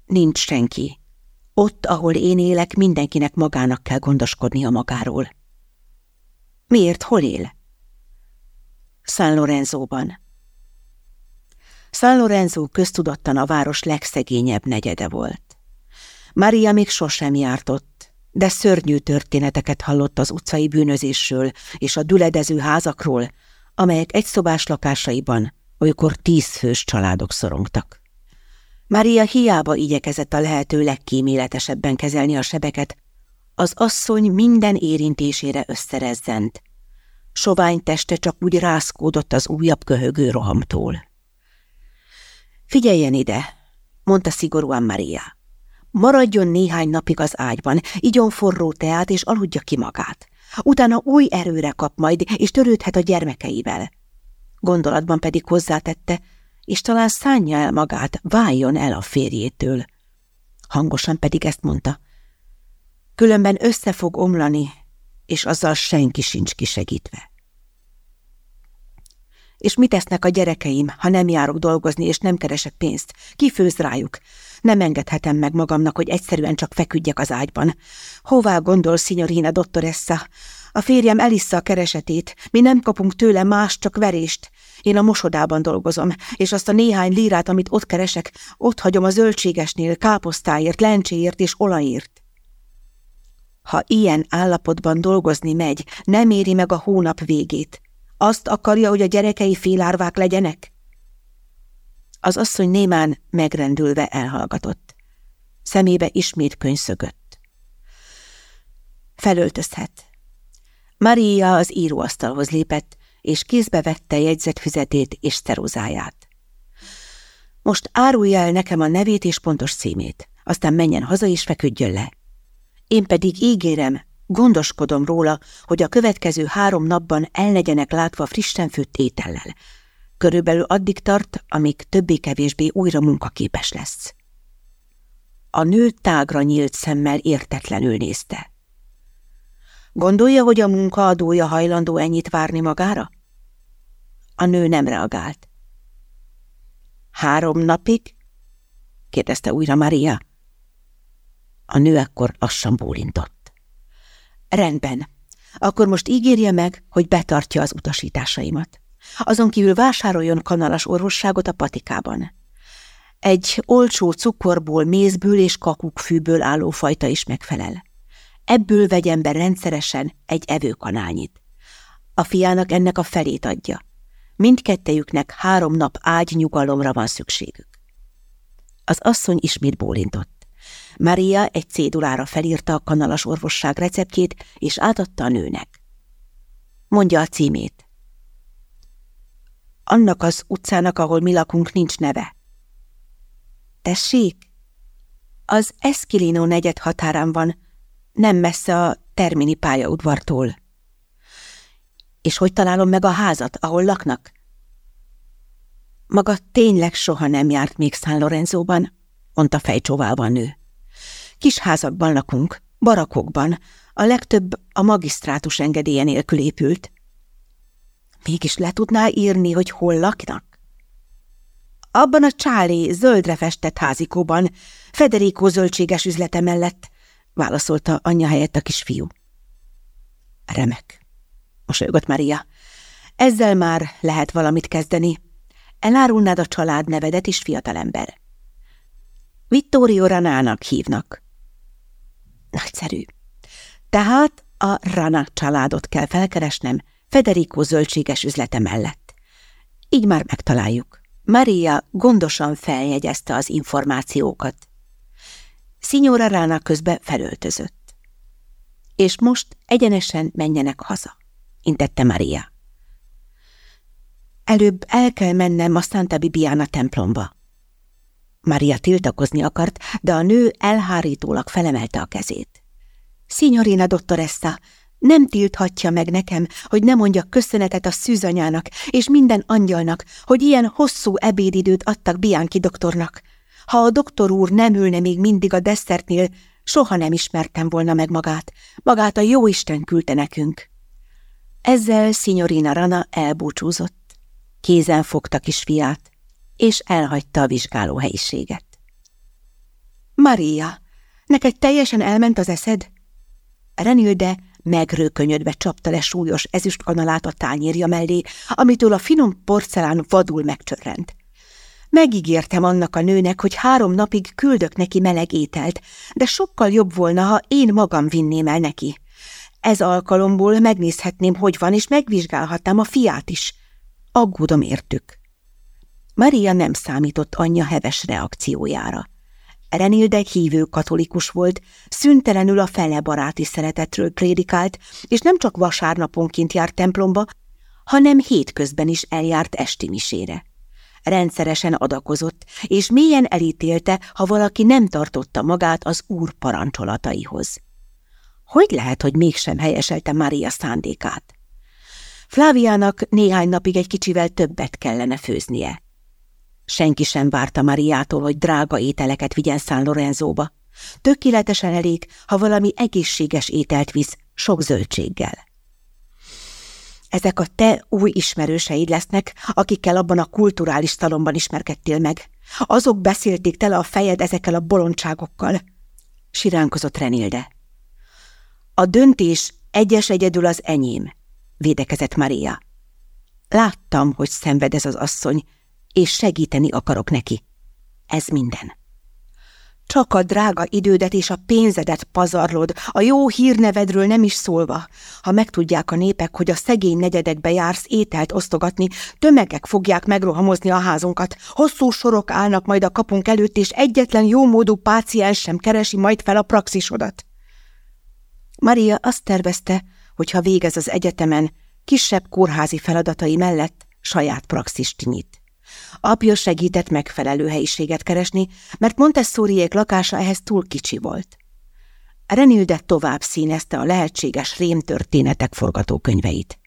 nincs senki. Ott, ahol én élek, mindenkinek magának kell gondoskodnia magáról. Miért? Hol él? San Lorenzóban. San Lorenzo köztudottan a város legszegényebb negyede volt. Maria még sosem járt ott, de szörnyű történeteket hallott az utcai bűnözésről és a düledező házakról, amelyek egyszobás lakásaiban olykor tízfős családok szorongtak. Maria hiába igyekezett a lehető legkíméletesebben kezelni a sebeket, az asszony minden érintésére összerezzent. Sovány teste csak úgy rászkódott az újabb köhögő rohamtól. Figyeljen ide, mondta szigorúan Maria. Maradjon néhány napig az ágyban, igyon forró teát és aludja ki magát. Utána új erőre kap majd, és törődhet a gyermekeivel. Gondolatban pedig hozzátette, és talán szánja el magát, váljon el a férjétől. Hangosan pedig ezt mondta. Különben össze fog omlani, és azzal senki sincs kisegítve. És mit tesznek a gyerekeim, ha nem járok dolgozni, és nem keresek pénzt? Ki főz rájuk? Nem engedhetem meg magamnak, hogy egyszerűen csak feküdjek az ágyban. Hová gondol, signorina dottoressa? A férjem elissza a keresetét, mi nem kapunk tőle más, csak verést. Én a mosodában dolgozom, és azt a néhány lírát, amit ott keresek, ott hagyom a zöldségesnél, káposztáért, lencséért és olajért. Ha ilyen állapotban dolgozni megy, nem éri meg a hónap végét. Azt akarja, hogy a gyerekei félárvák legyenek? Az asszony némán megrendülve elhallgatott. Szemébe ismét könyszögött. Felöltözhet. Maria az íróasztalhoz lépett, és kézbe vette jegyzetfüzetét és ceruzáját. Most árulja el nekem a nevét és pontos címét, aztán menjen haza és feküdjön le. Én pedig ígérem, gondoskodom róla, hogy a következő három napban el legyenek látva frissen főtt étellel, Körülbelül addig tart, amíg többé-kevésbé újra munkaképes lesz. A nő tágra nyílt szemmel értetlenül nézte. Gondolja, hogy a munkaadója hajlandó ennyit várni magára? A nő nem reagált. Három napig? kérdezte újra Maria. A nő akkor lassan bólintott. Rendben, akkor most ígérje meg, hogy betartja az utasításaimat. Azon kívül vásároljon kanalas orvosságot a patikában. Egy olcsó cukorból, mézből és kakukkfűből álló fajta is megfelel. Ebből vegyen be rendszeresen egy evőkanálnyit. A fiának ennek a felét adja. Mindkettejüknek három nap ágynyugalomra van szükségük. Az asszony ismét bólintott. Maria egy cédulára felírta a kanalas orvosság receptjét, és átadta a nőnek. Mondja a címét. Annak az utcának, ahol mi lakunk, nincs neve. Tessék? Az Eszkilino negyed határán van, nem messze a Termini pályaudvartól. És hogy találom meg a házat, ahol laknak? Maga tényleg soha nem járt még San Lorenzóban, mondta fejcsóválva a nő. Kis házakban lakunk, barakokban, a legtöbb a magisztrátus engedélye nélkül épült. Mégis le tudná írni, hogy hol laknak? Abban a csáli, zöldre festett házikóban, Federico zöldséges üzlete mellett, válaszolta anyja helyett a kisfiú. Remek, mosolygott Maria. Ezzel már lehet valamit kezdeni. Elárulnád a család nevedet is, fiatalember. Vittorio Ranának hívnak. Nagyszerű. Tehát a Rana családot kell felkeresnem Federico zöldséges üzlete mellett. Így már megtaláljuk. Maria gondosan feljegyezte az információkat. Signora Rana közbe felöltözött. És most egyenesen menjenek haza, intette Maria. Előbb el kell mennem a Santa Bibiana templomba. Maria tiltakozni akart, de a nő elhárítólag felemelte a kezét. Signorina dottoressa, nem tilthatja meg nekem, hogy ne mondjak köszönetet a szűzanyának és minden angyalnak, hogy ilyen hosszú ebédidőt adtak Bianchi doktornak. Ha a doktor úr nem ülne még mindig a desszertnél, soha nem ismertem volna meg magát. Magát a jóisten küldte nekünk. Ezzel Signorina Rana elbúcsúzott. Kézen fogta kisfiát, és elhagyta a vizsgálóhelyiséget. Maria, neked teljesen elment az eszed? Renilde megrőkönyödve csapta le súlyos ezüstkanalát a tányérja mellé, amitől a finom porcelán vadul megcsörrent. Megígértem annak a nőnek, hogy három napig küldök neki meleg ételt, de sokkal jobb volna, ha én magam vinném el neki. Ez alkalomból megnézhetném, hogy van, és megvizsgálhatnám a fiát is. Aggódom értük. Maria nem számított anyja heves reakciójára. Renilde hívő katolikus volt, szüntelenül a fele baráti szeretetről prédikált, és nem csak vasárnaponként járt templomba, hanem hétközben is eljárt esti misére. Rendszeresen adakozott, és mélyen elítélte, ha valaki nem tartotta magát az úr parancsolataihoz. Hogy lehet, hogy mégsem helyeselte Mária szándékát? Fláviának néhány napig egy kicsivel többet kellene főznie. Senki sem várta Mariától, hogy drága ételeket vigyen San Lorenzóba. Tökéletesen elég, ha valami egészséges ételt visz, sok zöldséggel. Ezek a te új ismerőseid lesznek, akikkel abban a kulturális szalomban ismerkedtél meg. Azok beszélték tele a fejed ezekkel a bolondságokkal. Siránkozott Renilde. A döntés egyes egyedül az enyém, védekezett Maria. Láttam, hogy szenved ez az asszony, és segíteni akarok neki. Ez minden. Csak a drága idődet és a pénzedet pazarlod, a jó hírnevedről nem is szólva. Ha megtudják a népek, hogy a szegény negyedekbe jársz ételt osztogatni, tömegek fogják megrohamozni a házunkat. Hosszú sorok állnak majd a kapunk előtt, és egyetlen jómódú páciens sem keresi majd fel a praxisodat. Maria azt tervezte, hogy ha végez az egyetemen, kisebb kórházi feladatai mellett saját praxist nyit. Apja segített megfelelő helyiséget keresni, mert Montessoriék lakása ehhez túl kicsi volt. Renilde tovább színezte a lehetséges rémtörténetek forgatókönyveit.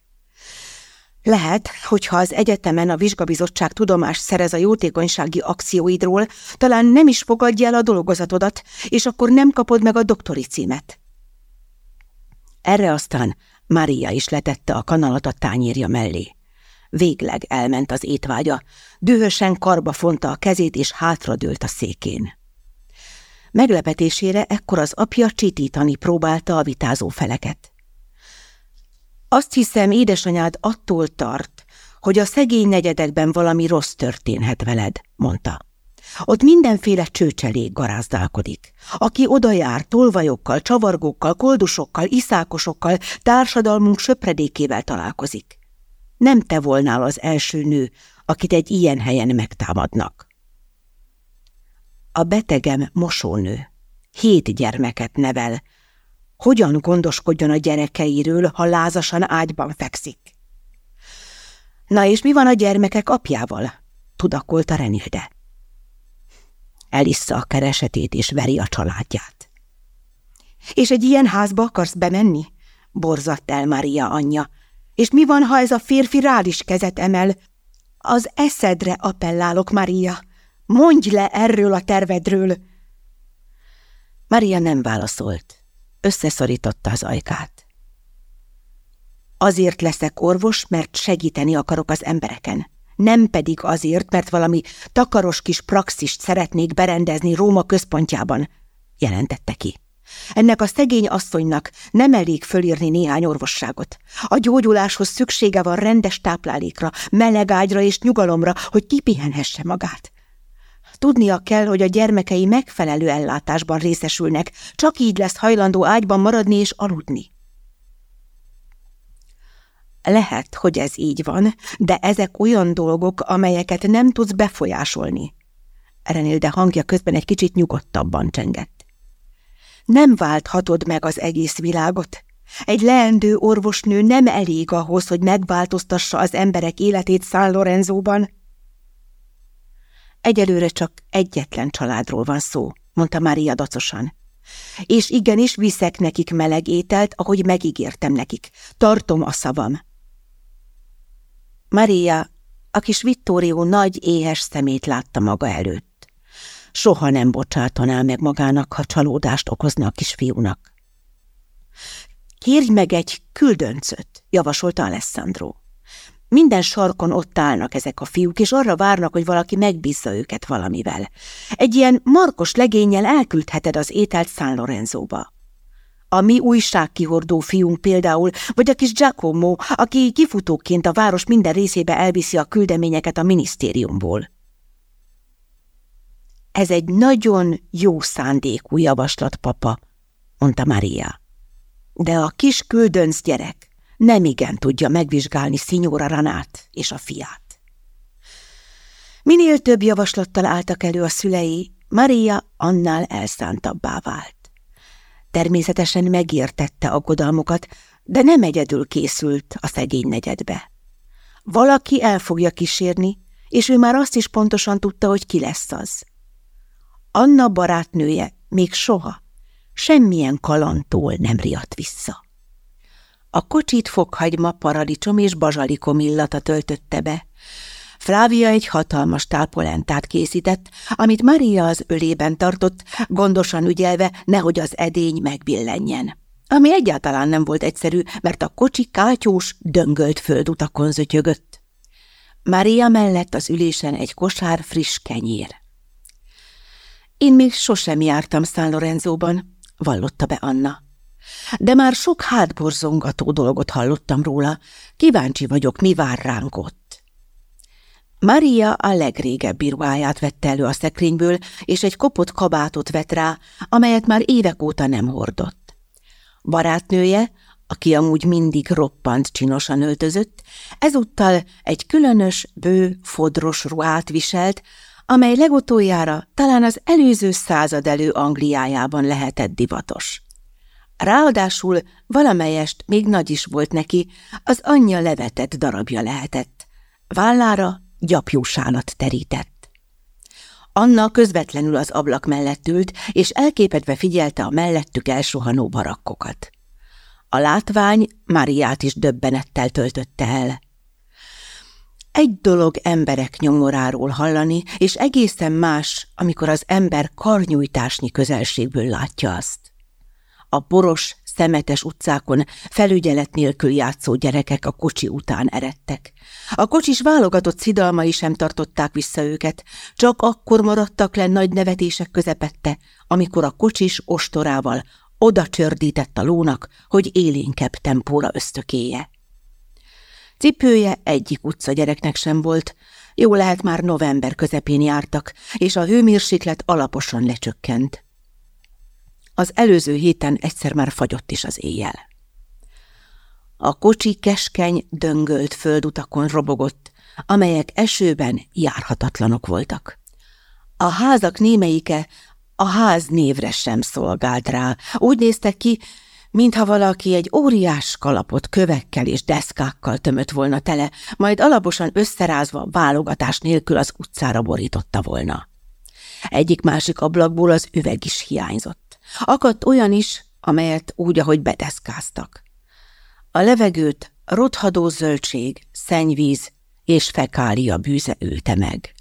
Lehet, hogyha az egyetemen a vizsgabizottság tudomást szerez a jótékonysági akcióidról, talán nem is fogadja el a dolgozatodat, és akkor nem kapod meg a doktori címet. Erre aztán Mária is letette a kanalat a tányérja mellé. Végleg elment az étvágya, dühösen karba fonta a kezét és hátradőlt a székén. Meglepetésére ekkor az apja csitítani próbálta a vitázó feleket. Azt hiszem, édesanyád attól tart, hogy a szegény negyedekben valami rossz történhet veled, mondta. Ott mindenféle csőcselék garázdálkodik. Aki oda jár tolvajokkal, csavargókkal, koldusokkal, iszákosokkal, társadalmunk söpredékével találkozik. Nem te volnál az első nő, akit egy ilyen helyen megtámadnak. A betegem mosónő. Hét gyermeket nevel. Hogyan gondoskodjon a gyerekeiről, ha lázasan ágyban fekszik? Na és mi van a gyermekek apjával? Tudakolta Renilde. Elissza a keresetét és veri a családját. És egy ilyen házba akarsz bemenni? Borzatt el Maria anyja, és mi van, ha ez a férfi rád is kezet emel? Az eszedre appellálok, Maria. Mondj le erről a tervedről! Maria nem válaszolt. Összeszorította az ajkát. Azért leszek orvos, mert segíteni akarok az embereken. Nem pedig azért, mert valami takaros kis praxist szeretnék berendezni Róma központjában, jelentette ki. Ennek a szegény asszonynak nem elég fölírni néhány orvosságot. A gyógyuláshoz szüksége van rendes táplálékra, meleg ágyra és nyugalomra, hogy kipihenhesse magát. Tudnia kell, hogy a gyermekei megfelelő ellátásban részesülnek, csak így lesz hajlandó ágyban maradni és aludni. Lehet, hogy ez így van, de ezek olyan dolgok, amelyeket nem tudsz befolyásolni. Erenilde hangja közben egy kicsit nyugodtabban csengett. Nem válthatod meg az egész világot. Egy leendő orvosnő nem elég ahhoz, hogy megváltoztassa az emberek életét San Lorenzóban. Egyelőre csak egyetlen családról van szó, mondta Mária dacosan. És igenis viszek nekik meleg ételt, ahogy megígértem nekik. Tartom a szavam. Maria, a kis Vittorio nagy éhes szemét látta maga előtt. Soha nem bocsátaná meg magának, ha csalódást okozna a kisfiúnak. Kérj meg egy küldöncöt, javasolta Alessandro. Minden sarkon ott állnak ezek a fiúk, és arra várnak, hogy valaki megbízza őket valamivel. Egy ilyen markos legényel elküldheted az ételt San Lorenzóba. A mi újságkihordó fiunk például, vagy a kis Giacomo, aki kifutóként a város minden részébe elviszi a küldeményeket a minisztériumból. Ez egy nagyon jó szándékú javaslat, papa, mondta Maria. De a kis küldönc gyerek nem igen tudja megvizsgálni Szinyóra Ranát és a fiát. Minél több javaslattal álltak elő a szülei, Maria annál elszántabbá vált. Természetesen megértette aggodalmukat, de nem egyedül készült a szegény negyedbe. Valaki el fogja kísérni, és ő már azt is pontosan tudta, hogy ki lesz az. Anna barátnője még soha, semmilyen kalantól nem riadt vissza. A kocsit fokhagyma, paradicsom és bazsalikom illata töltötte be, Flávia egy hatalmas tápolentát készített, amit Maria az ölében tartott, gondosan ügyelve, nehogy az edény megbillenjen. Ami egyáltalán nem volt egyszerű, mert a kocsi kátyós, döngölt földutakon zötyögött. Maria mellett az ülésen egy kosár friss kenyér. Én még sosem jártam San Lorenzóban, vallotta be Anna. De már sok hátborzongató dolgot hallottam róla, kíváncsi vagyok, mi vár ránk ott. Maria a legrégebbi ruháját vette elő a szekrényből, és egy kopott kabátot vett rá, amelyet már évek óta nem hordott. Barátnője, aki amúgy mindig roppant csinosan öltözött, ezúttal egy különös, bő, fodros ruhát viselt, amely legutoljára talán az előző század elő Angliájában lehetett divatos. Ráadásul valamelyest még nagy is volt neki, az anyja levetett darabja lehetett. Vállára gyapjúsánat terített. Anna közvetlenül az ablak mellett ült, és elképedve figyelte a mellettük elsuhanó barakkokat. A látvány Máriát is döbbenettel töltötte el. Egy dolog emberek nyomoráról hallani, és egészen más, amikor az ember karnyújtásnyi közelségből látja azt. A boros, szemetes utcákon felügyelet nélkül játszó gyerekek a kocsi után eredtek. A kocsis válogatott szidalmai sem tartották vissza őket, csak akkor maradtak le nagy nevetések közepette, amikor a kocsis ostorával oda csördített a lónak, hogy élénkebb tempóra ösztökéje. Cipője egyik utca gyereknek sem volt, jó lehet már november közepén jártak, és a hőmérséklet alaposan lecsökkent. Az előző héten egyszer már fagyott is az éjjel. A kocsi keskeny, döngölt földutakon robogott, amelyek esőben járhatatlanok voltak. A házak némelyike a ház névre sem szolgált rá. Úgy néztek ki, mintha valaki egy óriás kalapot kövekkel és deszkákkal tömött volna tele, majd alaposan összerázva válogatás nélkül az utcára borította volna. Egyik-másik ablakból az üveg is hiányzott. Akadt olyan is, amelyet úgy, ahogy bedeszkáztak. A levegőt rothadó zöldség, szennyvíz és fekália bűze ülte meg.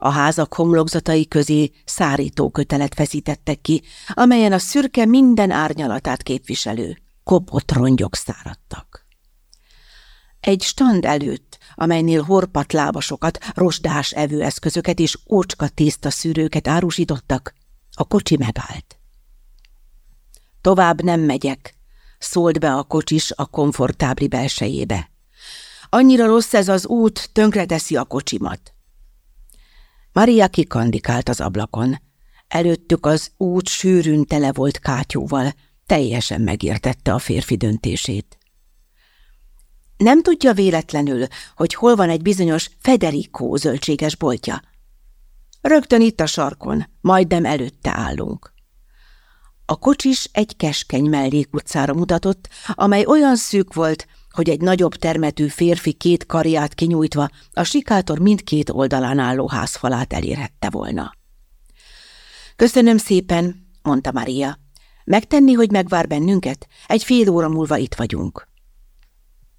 A házak homlokzatai közé szárító kötelet feszítettek ki, amelyen a szürke minden árnyalatát képviselő, kopott rongyok száradtak. Egy stand előtt, amelynél horpat lábasokat, rosdás evőeszközöket és ócska tészta szűrőket árusítottak, a kocsi megállt. Tovább nem megyek, szólt be a kocsis a komfortábli belsejébe. Annyira rossz ez az út, tönkreteszi a kocsimat. Maria kikandikált az ablakon. Előttük az út sűrűn tele volt kátyúval, teljesen megértette a férfi döntését. Nem tudja véletlenül, hogy hol van egy bizonyos Federico zöldséges boltja. Rögtön itt a sarkon, majdnem előtte állunk. A kocsis egy keskeny mellékutcára mutatott, amely olyan szűk volt, hogy egy nagyobb termetű férfi két karját kinyújtva a sikátor mindkét oldalán álló házfalát elérhette volna. Köszönöm szépen, mondta Maria. Megtenni, hogy megvár bennünket? Egy fél óra múlva itt vagyunk.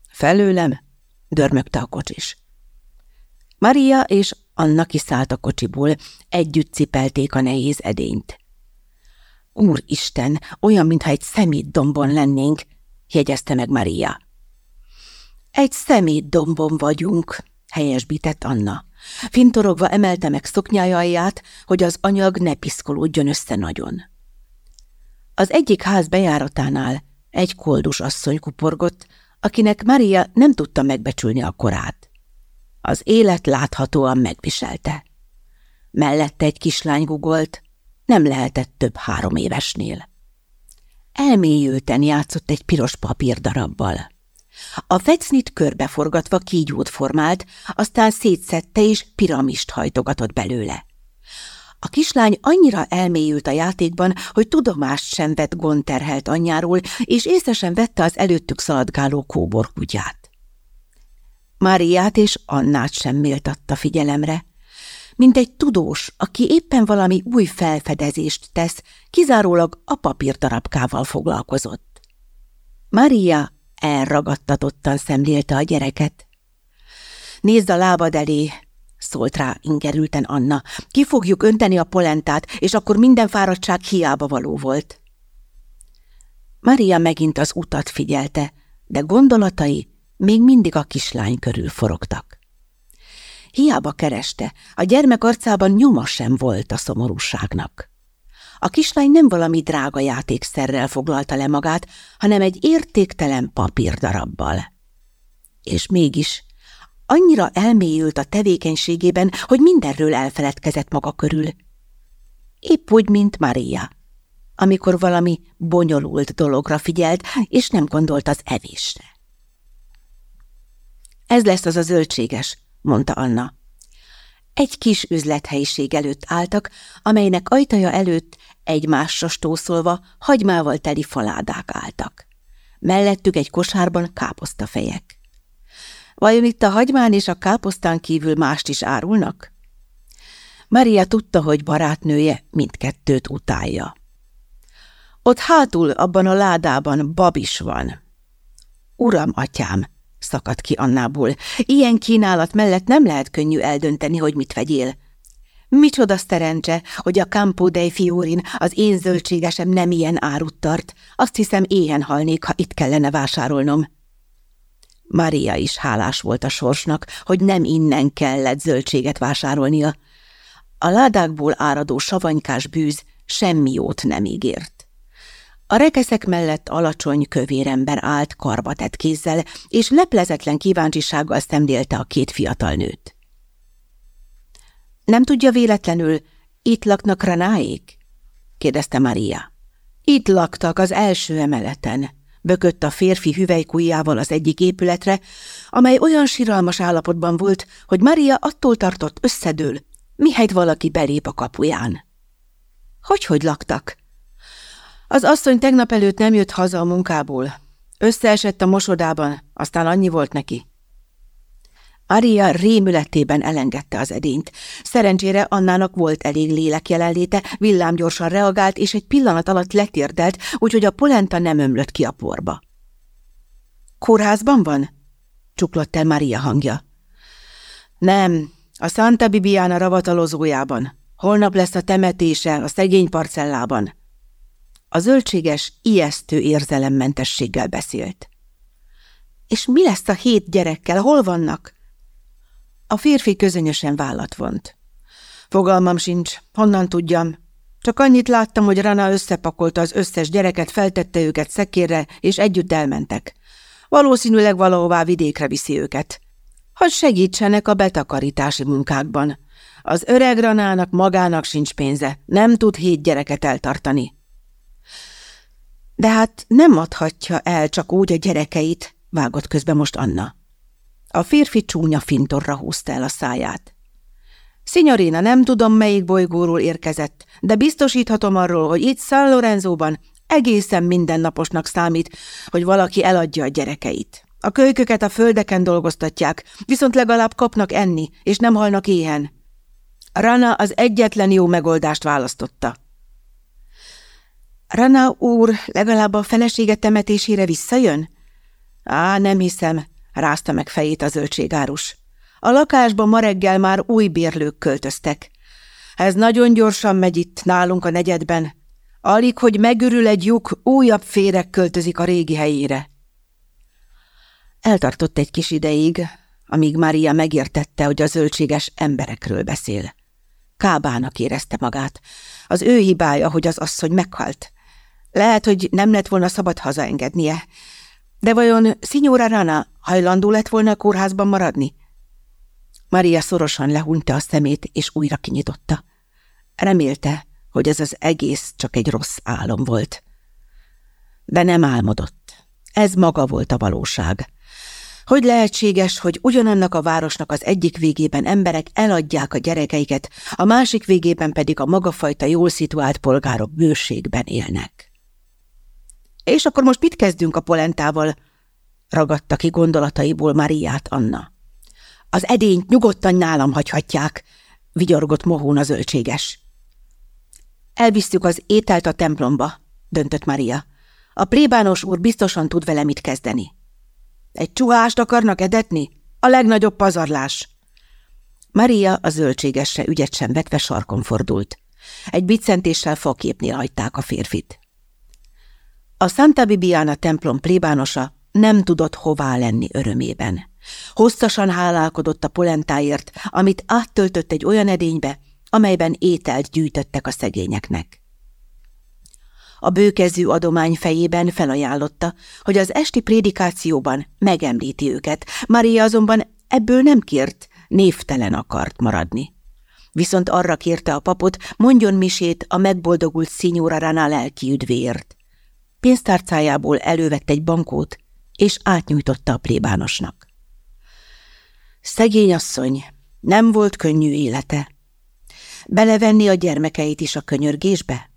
Felőlem? dörmögte a kocsis. Maria és Anna kiszállt a kocsiból, együtt cipelték a nehéz edényt. Úristen, olyan, mintha egy szemétdombon lennénk, jegyezte meg Maria. Egy szemétdombon vagyunk, helyesbített Anna. Fintorogva emelte meg szoknyája hogy az anyag ne piszkolódjon össze nagyon. Az egyik ház bejáratánál egy koldus asszony kuporgott, akinek Maria nem tudta megbecsülni a korát. Az élet láthatóan megviselte. Mellette egy kislány gugolt, nem lehetett több három évesnél. Elmélyülten játszott egy piros papírdarabbal. A fecnit körbeforgatva kígyót formált, aztán szétszette és piramist hajtogatott belőle. A kislány annyira elmélyült a játékban, hogy tudomást sem vett gondterhelt anyjáról, és észre sem vette az előttük szaladgáló kóborkutyát. Máriát és Annát sem méltatta figyelemre, mint egy tudós, aki éppen valami új felfedezést tesz, kizárólag a papírdarabkával foglalkozott. Maria elragadtatottan szemlélte a gyereket. Nézd a lábad elé, szólt rá ingerülten Anna. Ki fogjuk önteni a polentát, és akkor minden fáradtság hiába való volt. Maria megint az utat figyelte, de gondolatai még mindig a kislány körül forogtak. Hiába kereste, a gyermek arcában nyoma sem volt a szomorúságnak. A kislány nem valami drága játékszerrel foglalta le magát, hanem egy értéktelen papírdarabbal. És mégis annyira elmélyült a tevékenységében, hogy mindenről elfeledkezett maga körül. Épp úgy, mint Maria, amikor valami bonyolult dologra figyelt, és nem gondolt az evésre. Ez lesz az a zöldséges, mondta Anna. Egy kis üzlethelyiség előtt álltak, amelynek ajtaja előtt egymásra stószolva hagymával teli faládák álltak. Mellettük egy kosárban káposztafejek. Vajon itt a hagymán és a káposztán kívül mást is árulnak? Maria tudta, hogy barátnője mindkettőt utálja. Ott hátul, abban a ládában bab is van. Uram, atyám, szakadt ki Annából. Ilyen kínálat mellett nem lehet könnyű eldönteni, hogy mit vegyél. Micsoda szerencse, hogy a Campo dei Fiorin az én zöldségesem nem ilyen árut tart. Azt hiszem, éhen halnék, ha itt kellene vásárolnom. Maria is hálás volt a sorsnak, hogy nem innen kellett zöldséget vásárolnia. A ládákból áradó savanykás bűz semmi jót nem ígért. A rekeszek mellett alacsony, kövér ember állt karbatett kézzel, és leplezetlen kíváncsisággal szemlélte a két fiatal nőt. Nem tudja véletlenül, itt laknak Ranáék? kérdezte Maria. Itt laktak az első emeleten, bökött a férfi hüvelykujjával az egyik épületre, amely olyan siralmas állapotban volt, hogy Maria attól tartott összedől, mihelyt valaki belép a kapuján. Hogy, hogy laktak? Az asszony tegnap előtt nem jött haza a munkából. Összeesett a mosodában, aztán annyi volt neki. Aria rémületében elengedte az edényt. Szerencsére Annának volt elég lélek jelenléte, villámgyorsan reagált, és egy pillanat alatt letérdelt, úgyhogy a polenta nem ömlött ki a porba. Kórházban van? csuklott el Maria hangja. Nem, a Santa Bibiana ravatalozójában. Holnap lesz a temetése a szegény parcellában. A zöldséges, ijesztő érzelemmentességgel beszélt. És mi lesz a hét gyerekkel? Hol vannak? A férfi közönösen vállat vont. Fogalmam sincs, honnan tudjam. Csak annyit láttam, hogy Rana összepakolta az összes gyereket, feltette őket szekérre, és együtt elmentek. Valószínűleg valahová vidékre viszi őket. Hogy segítsenek a betakarítási munkákban. Az öreg Ranának magának sincs pénze, nem tud hét gyereket eltartani. De hát nem adhatja el csak úgy a gyerekeit, vágott közbe most Anna. A férfi csúnya fintorra húzta el a száját. Signorina, nem tudom, melyik bolygóról érkezett, de biztosíthatom arról, hogy itt San Lorenzóban egészen mindennaposnak számít, hogy valaki eladja a gyerekeit. A kölyköket a földeken dolgoztatják, viszont legalább kapnak enni, és nem halnak éhen. Rana az egyetlen jó megoldást választotta. Rana úr legalább a felesége temetésére visszajön? Á, nem hiszem, rázta meg fejét a zöldségárus. A lakásba ma reggel már új bérlők költöztek. Ez nagyon gyorsan megy itt, nálunk a negyedben. Alig, hogy megürül egy lyuk, újabb féreg költözik a régi helyére. Eltartott egy kis ideig, amíg Mária megértette, hogy a zöldséges emberekről beszél. Kábának érezte magát. Az ő hibája, hogy az asszony meghalt. Lehet, hogy nem lett volna szabad hazaengednie. De vajon Signora Rana hajlandó lett volna a kórházban maradni? Maria szorosan lehunta a szemét, és újra kinyitotta. Remélte, hogy ez az egész csak egy rossz álom volt. De nem álmodott. Ez maga volt a valóság. Hogy lehetséges, hogy ugyanannak a városnak az egyik végében emberek eladják a gyerekeiket, a másik végében pedig a magafajta jól szituált polgárok bőségben élnek? És akkor most mit kezdünk a polentával? ragadta ki gondolataiból Mariát Anna. Az edényt nyugodtan nálam hagyhatják, vigyorgott mohón a zöldséges. Elvisztük az ételt a templomba, döntött Maria. A plébános úr biztosan tud vele mit kezdeni. Egy csuhást akarnak edetni? A legnagyobb pazarlás. Maria a zöldségesre ügyet sem vetve sarkon fordult. Egy biccentéssel faképnél hagyták a férfit. A Santa Bibiana templom plébánosa nem tudott hová lenni örömében. Hosszasan hálálkodott a polentáért, amit áttöltött egy olyan edénybe, amelyben ételt gyűjtöttek a szegényeknek. A bőkezű adomány fejében felajánlotta, hogy az esti prédikációban megemlíti őket, Maria azonban ebből nem kért, névtelen akart maradni. Viszont arra kérte a papot, mondjon misét a megboldogult szinyóra Rana lelki üdvéért. Pénztárcájából elővett egy bankót, és átnyújtotta a plébánosnak. Szegény asszony, nem volt könnyű élete. Belevenni a gyermekeit is a könyörgésbe?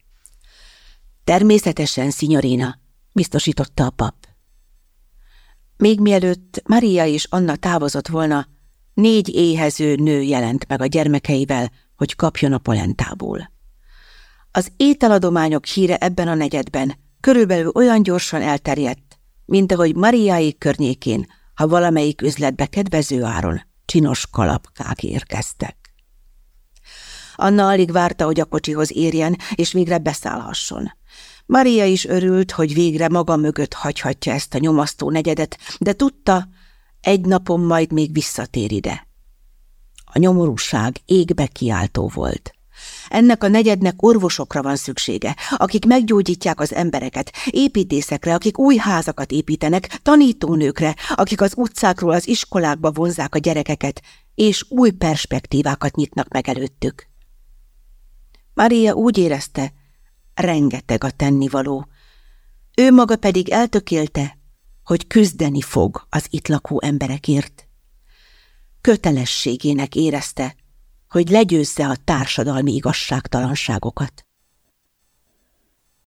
Természetesen, szinyoréna, biztosította a pap. Még mielőtt Maria és Anna távozott volna, négy éhező nő jelent meg a gyermekeivel, hogy kapjon a polentából. Az ételadományok híre ebben a negyedben körülbelül olyan gyorsan elterjedt, mint ahogy Mariáik környékén ha valamelyik üzletbe kedvező áron csinos kalapkák érkeztek. Anna alig várta, hogy a kocsihoz érjen, és végre beszállhasson. Maria is örült, hogy végre maga mögött hagyhatja ezt a nyomasztó negyedet, de tudta, egy napon majd még visszatér ide. A nyomorúság égbe kiáltó volt. Ennek a negyednek orvosokra van szüksége, akik meggyógyítják az embereket, építészekre, akik új házakat építenek, tanítónőkre, akik az utcákról az iskolákba vonzák a gyerekeket, és új perspektívákat nyitnak meg előttük. Maria úgy érezte, rengeteg a tennivaló. Ő maga pedig eltökélte, hogy küzdeni fog az itt lakó emberekért. Kötelességének érezte, hogy legyőzze a társadalmi igazságtalanságokat.